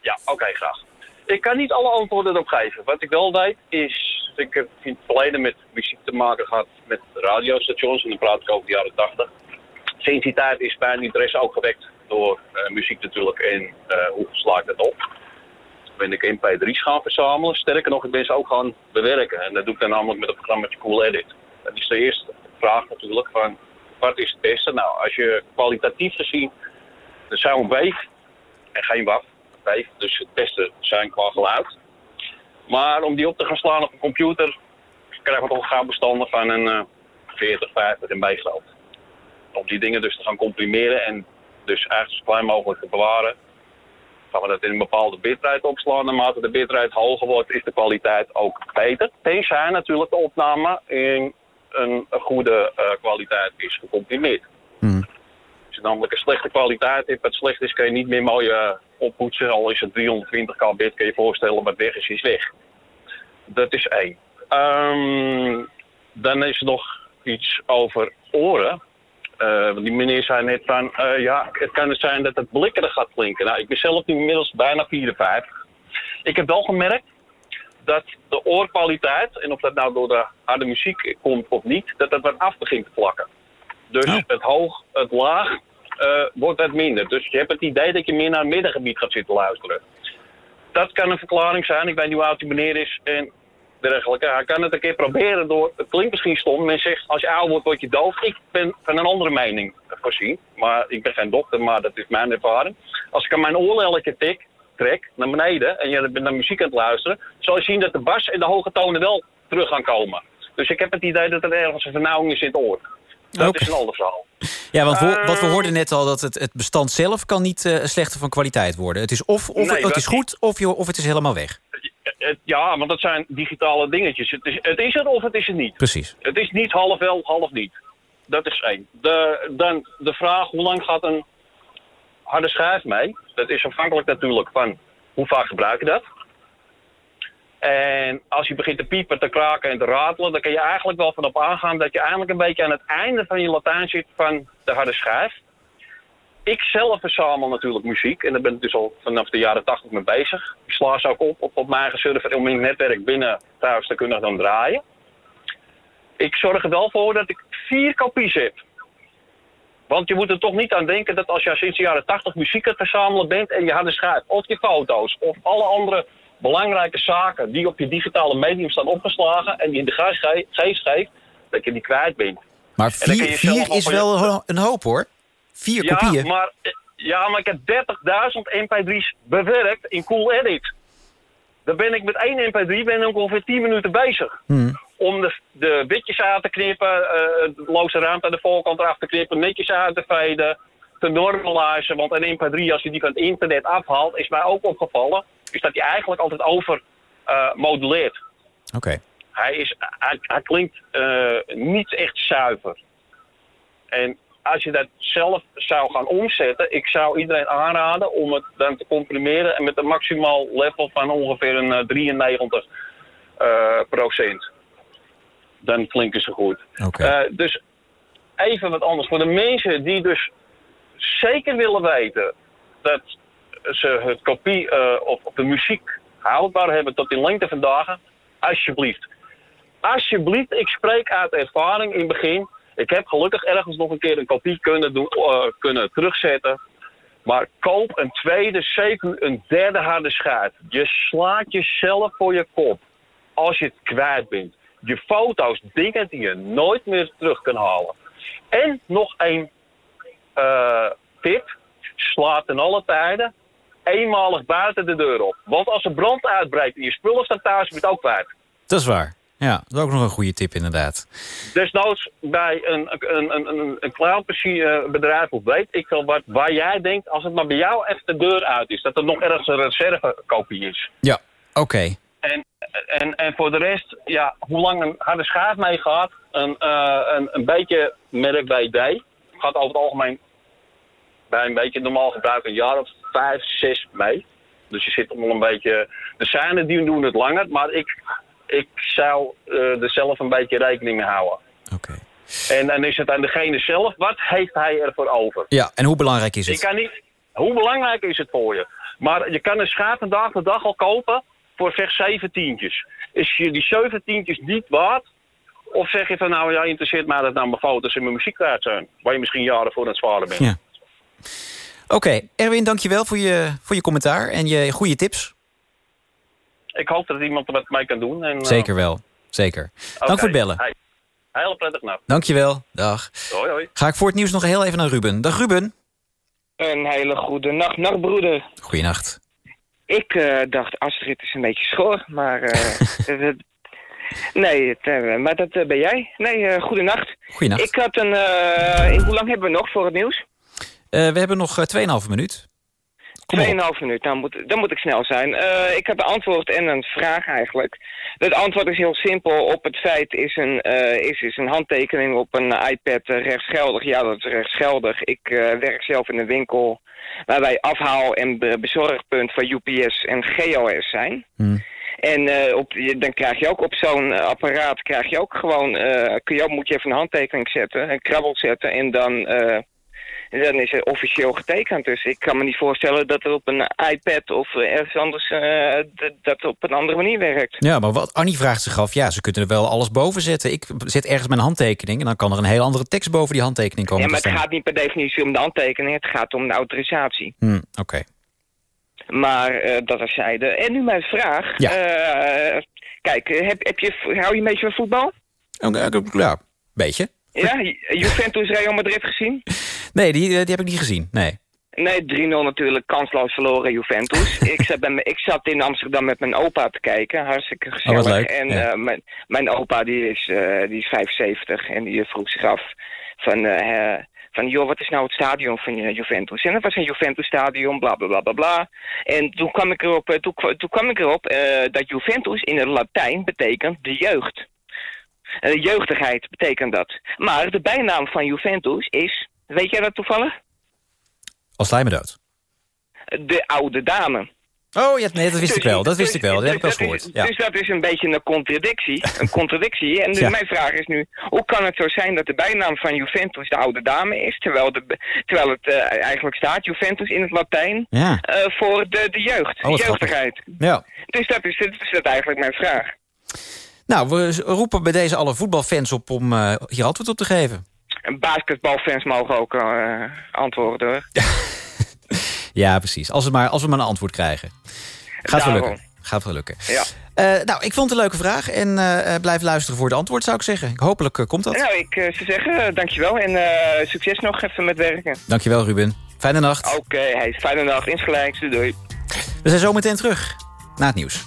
Ja, oké, okay, graag. Ik kan niet alle antwoorden erop geven. Wat ik wel weet is, ik heb in het verleden met muziek te maken gehad met radiostations. En dan praat ik over de jaren 80. Sinds die tijd is mijn interesse ook gewekt door uh, muziek natuurlijk en uh, hoe ik dat op. Ben ik MP3's gaan verzamelen. Sterker nog, ik ben ze ook gaan bewerken. En dat doe ik dan namelijk met het programma Cool Edit. Dat is de eerste vraag natuurlijk van, wat is het beste? Nou, als je kwalitatief gezien de sound wave en geen WAF dus het beste zijn qua geluid. Maar om die op te gaan slaan op een computer, krijgen we toch gauw bestanden van een uh, 40, 50 MB groot. Om die dingen dus te gaan comprimeren en dus eigenlijk zo klein mogelijk te bewaren, gaan we dat in een bepaalde bitrate opslaan. Naarmate de bitrate hoger wordt, is de kwaliteit ook beter. Tenzij natuurlijk de opname in een, goede uh, kwaliteit is gecomprimeerd. Hmm. Als je namelijk een slechte kwaliteit hebt, wat slecht is, kan je niet meer mooi uh, oppoetsen. Al is het 320 kbit, kan je je voorstellen, wat weg is, is weg. Dat is één. Um, dan is er nog iets over oren. Uh, die meneer zei net van, uh, ja, het kan het zijn dat het blikkerig gaat klinken. Nou, ik ben zelf nu inmiddels bijna 54. Ik heb wel gemerkt dat de oorkwaliteit, en of dat nou door de harde muziek komt of niet, dat dat wat af begint te vlakken. Dus het hoog, het laag, wordt dat minder. Dus je hebt het idee dat je meer naar het middengebied gaat zitten luisteren. Dat kan een verklaring zijn. Ik weet niet hoe oud die meneer is en dergelijke. Hij kan het een keer proberen door... Het klinkt misschien stom. Men zegt, als je oud wordt, word je doof. Ik ben van een andere mening voorzien. Maar ik ben geen dokter, maar dat is mijn ervaring. Als ik aan mijn oorlelletje tik, trek naar beneden... en je bent naar muziek aan het luisteren... zal je zien dat de bas en de hoge tonen wel terug gaan komen. Dus ik heb het idee dat er ergens een vernauwing is in het oor. Dat okay. is een ander verhaal. Ja, want we, wat we hoorden net al, dat het, het bestand zelf kan niet uh, slechter van kwaliteit worden. Het is of, of nee, het is goed, of, je, of het is helemaal weg. Ja, want dat zijn digitale dingetjes. Het is, het is er of het is het niet. Precies. Het is niet half wel, half niet. Dat is één. De, dan de vraag, hoe lang gaat een harde schijf mee? Dat is afhankelijk natuurlijk van hoe vaak gebruik je dat. En als je begint te piepen, te kraken en te ratelen... dan kun je eigenlijk wel vanop aangaan dat je eigenlijk een beetje aan het einde van je Latijn zit van de harde schijf. Ik zelf verzamel natuurlijk muziek en daar ben ik dus al vanaf de jaren 80 mee bezig. Ik sla ze ook op op, op mijn eigen server om in het netwerk binnen thuis te kunnen dan draaien. Ik zorg er wel voor dat ik vier kopies heb. Want je moet er toch niet aan denken dat als je sinds de jaren 80 muziek aan het verzamelen bent... en je harde schijf of je foto's of alle andere belangrijke zaken die op je digitale medium staan opgeslagen en die in de geest geeft, dat je die kwijt bent. Maar vier, vier is wel je... een hoop hoor. Vier ja, kopieën. Maar, ja, maar ik heb 30.000 MP3's bewerkt in Cool Edit. Dan ben ik met één MP3 ben ik ongeveer 10 minuten bezig. Hmm. Om de, de witjes uit te knippen, uh, de loze ruimte aan de voorkant eraf te knippen, netjes uit te veden, te normalizen. Want een MP3, als je die van het internet afhaalt, is mij ook opgevallen is dat hij eigenlijk altijd over uh, moduleert. Oké. Okay. Hij, is, hij, hij klinkt uh, niet echt zuiver. En als je dat zelf zou gaan omzetten, ik zou iedereen aanraden om het dan te comprimeren en met een maximaal level van ongeveer een uh, 93 procent. Dan klinken ze goed. Okay. dus even wat anders. Voor de mensen die dus zeker willen weten dat ze het kopie uh, of, de muziek houdbaar hebben tot in lengte van dagen, alsjeblieft. Alsjeblieft, ik spreek uit ervaring in het begin. Ik heb gelukkig ergens nog een keer een kopie kunnen, doen, eh, kunnen terugzetten. Maar koop een tweede, zeker een derde harde schaar. Je slaat jezelf voor je kop als je het kwijt bent. Je foto's, dingen die je nooit meer terug kan halen. En nog één eh, tip. Slaat in alle tijden eenmalig buiten de deur op. Want als er brand uitbreekt en je spullen staan thuis, ben je het ook kwijt. Dat is waar. Ja, dat is ook nog een goede tip inderdaad. Desnoods bij een, een, een, een, cloudbedrijf of weet ik veel wat, waar jij denkt, als het maar bij jou echt de deur uit is, dat er nog ergens een reservekopie is. Ja, oké. En, en, en voor de rest, ja, hoe lang een harde schaaf meegaat, een, uh, een, een beetje merk BD, gaat over het algemeen bij een beetje normaal gebruik een jaar of vijf, zes mee. Dus je zit nog een beetje... De zijn die doen het langer, maar ik, ik zou uh, er zelf een beetje rekening mee houden. Oké. En dan is het aan degene zelf, wat heeft hij ervoor over? Ja, en hoe belangrijk is het? Ik kan niet, hoe belangrijk is het voor je? Maar je kan een schaap dag per dag al kopen voor zeg zeven tientjes. Is je die zeven tientjes niet waard? Of zeg je van nou ja, interesseert mij dat nou mijn foto's en mijn muziek kwijt zijn? Waar je misschien jaren voor aan het sparen bent. Ja. Oké, Erwin, dankjewel voor je, voor je commentaar en je goede tips. Ik hoop dat iemand er wat mee kan doen. En, Zeker wel, zeker. Dank voor het bellen. Hey. Heel prettig nacht. Dankjewel, dag. Hoi, hoi. Ga ik voor het nieuws nog heel even naar Ruben. Dag Ruben. Een hele goede nacht, nachtbroeder. Goeienacht. Ik uh, dacht, Astrid is een beetje schor, maar... *laughs* Uh, nee, het, uh, maar dat ben jij. Nee, goede nacht. Goeienacht. Ik had een... hoe lang hebben we nog voor het nieuws? We hebben nog 2,5 minuut. 2,5 minuut, dan moet, dan moet ik snel zijn. Uh, ik heb een antwoord en een vraag eigenlijk. Het antwoord is heel simpel. Op het feit is een, uh, is, is een handtekening op een iPad rechtsgeldig. Ja, dat is rechtsgeldig. Ik uh, werk zelf in een winkel waar wij afhaal- en bezorgpunt van UPS en GOS zijn. Hmm. En op, dan krijg je ook op zo'n apparaat, krijg je ook gewoon, kun je moet je even een handtekening zetten, een krabbel zetten en dan dan is het officieel getekend. Dus ik kan me niet voorstellen dat het op een iPad of ergens anders uh, dat op een andere manier werkt. Ja, maar wat Annie vraagt zich af, ja, ze kunnen er wel alles boven zetten. Ik zet ergens mijn handtekening en dan kan er een heel andere tekst boven die handtekening komen. Ja, maar het gaat niet per definitie om de handtekening, het gaat om de autorisatie. Hmm, Oké. Okay. Maar uh, dat is zijde. En nu mijn vraag. Ja. Uh, kijk, heb, heb je, hou je een beetje van voetbal? Ja, een beetje. Ja, Juventus Real Madrid gezien? *laughs* Nee, die, die heb ik niet gezien, nee. Nee, 3-0 natuurlijk, kansloos verloren Juventus. *laughs* ik, zat bij me, ik zat in Amsterdam met mijn opa te kijken, hartstikke gezellig. Oh, leuk. En ja. uh, mijn, mijn opa die is, uh, die is 75 en die vroeg zich af van... Uh, van, joh, wat is nou het stadion van Juventus? En dat was een Juventus-stadion, bla, bla, bla, bla, bla. En toen kwam ik erop, toen, toen kwam ik erop dat Juventus in het Latijn betekent de jeugd. Jeugdigheid betekent dat. Maar de bijnaam van Juventus is, weet jij dat toevallig? Als sla je me dood. De oude dame. Oh, ja, nee, dat wist dus, ik wel. Dat wist ik wel. Dat dus, heb ik wel eens gehoord. Is, ja. Dus dat is een beetje een contradictie. Een contradictie. En dus Ja. mijn vraag is nu, hoe kan het zo zijn dat de bijnaam van Juventus de oude dame is, terwijl, de, terwijl het uh, eigenlijk staat, Juventus in het Latijn, Ja. uh, voor de, de jeugd, Oh, jeugdigheid. Ja. Dus dat is, dat is dat eigenlijk mijn vraag. Nou, we roepen bij deze alle voetbalfans op om uh, hier antwoord op te geven. En basketbalfans mogen ook uh, antwoorden hoor. *laughs* Ja, precies. Als we maar, als we maar een antwoord krijgen. Gaat wel lukken. Gaat wel lukken. Ja. Uh, nou, ik vond het een leuke vraag. En uh, blijf luisteren voor het antwoord, zou ik zeggen. Hopelijk komt dat. Nou, ik zou zeggen, dankjewel. En succes nog even met werken. Dankjewel, Ruben. Fijne nacht. Oké, okay, hey, fijne nacht. Insgelijks. Doei. We zijn zo meteen terug. Na het nieuws.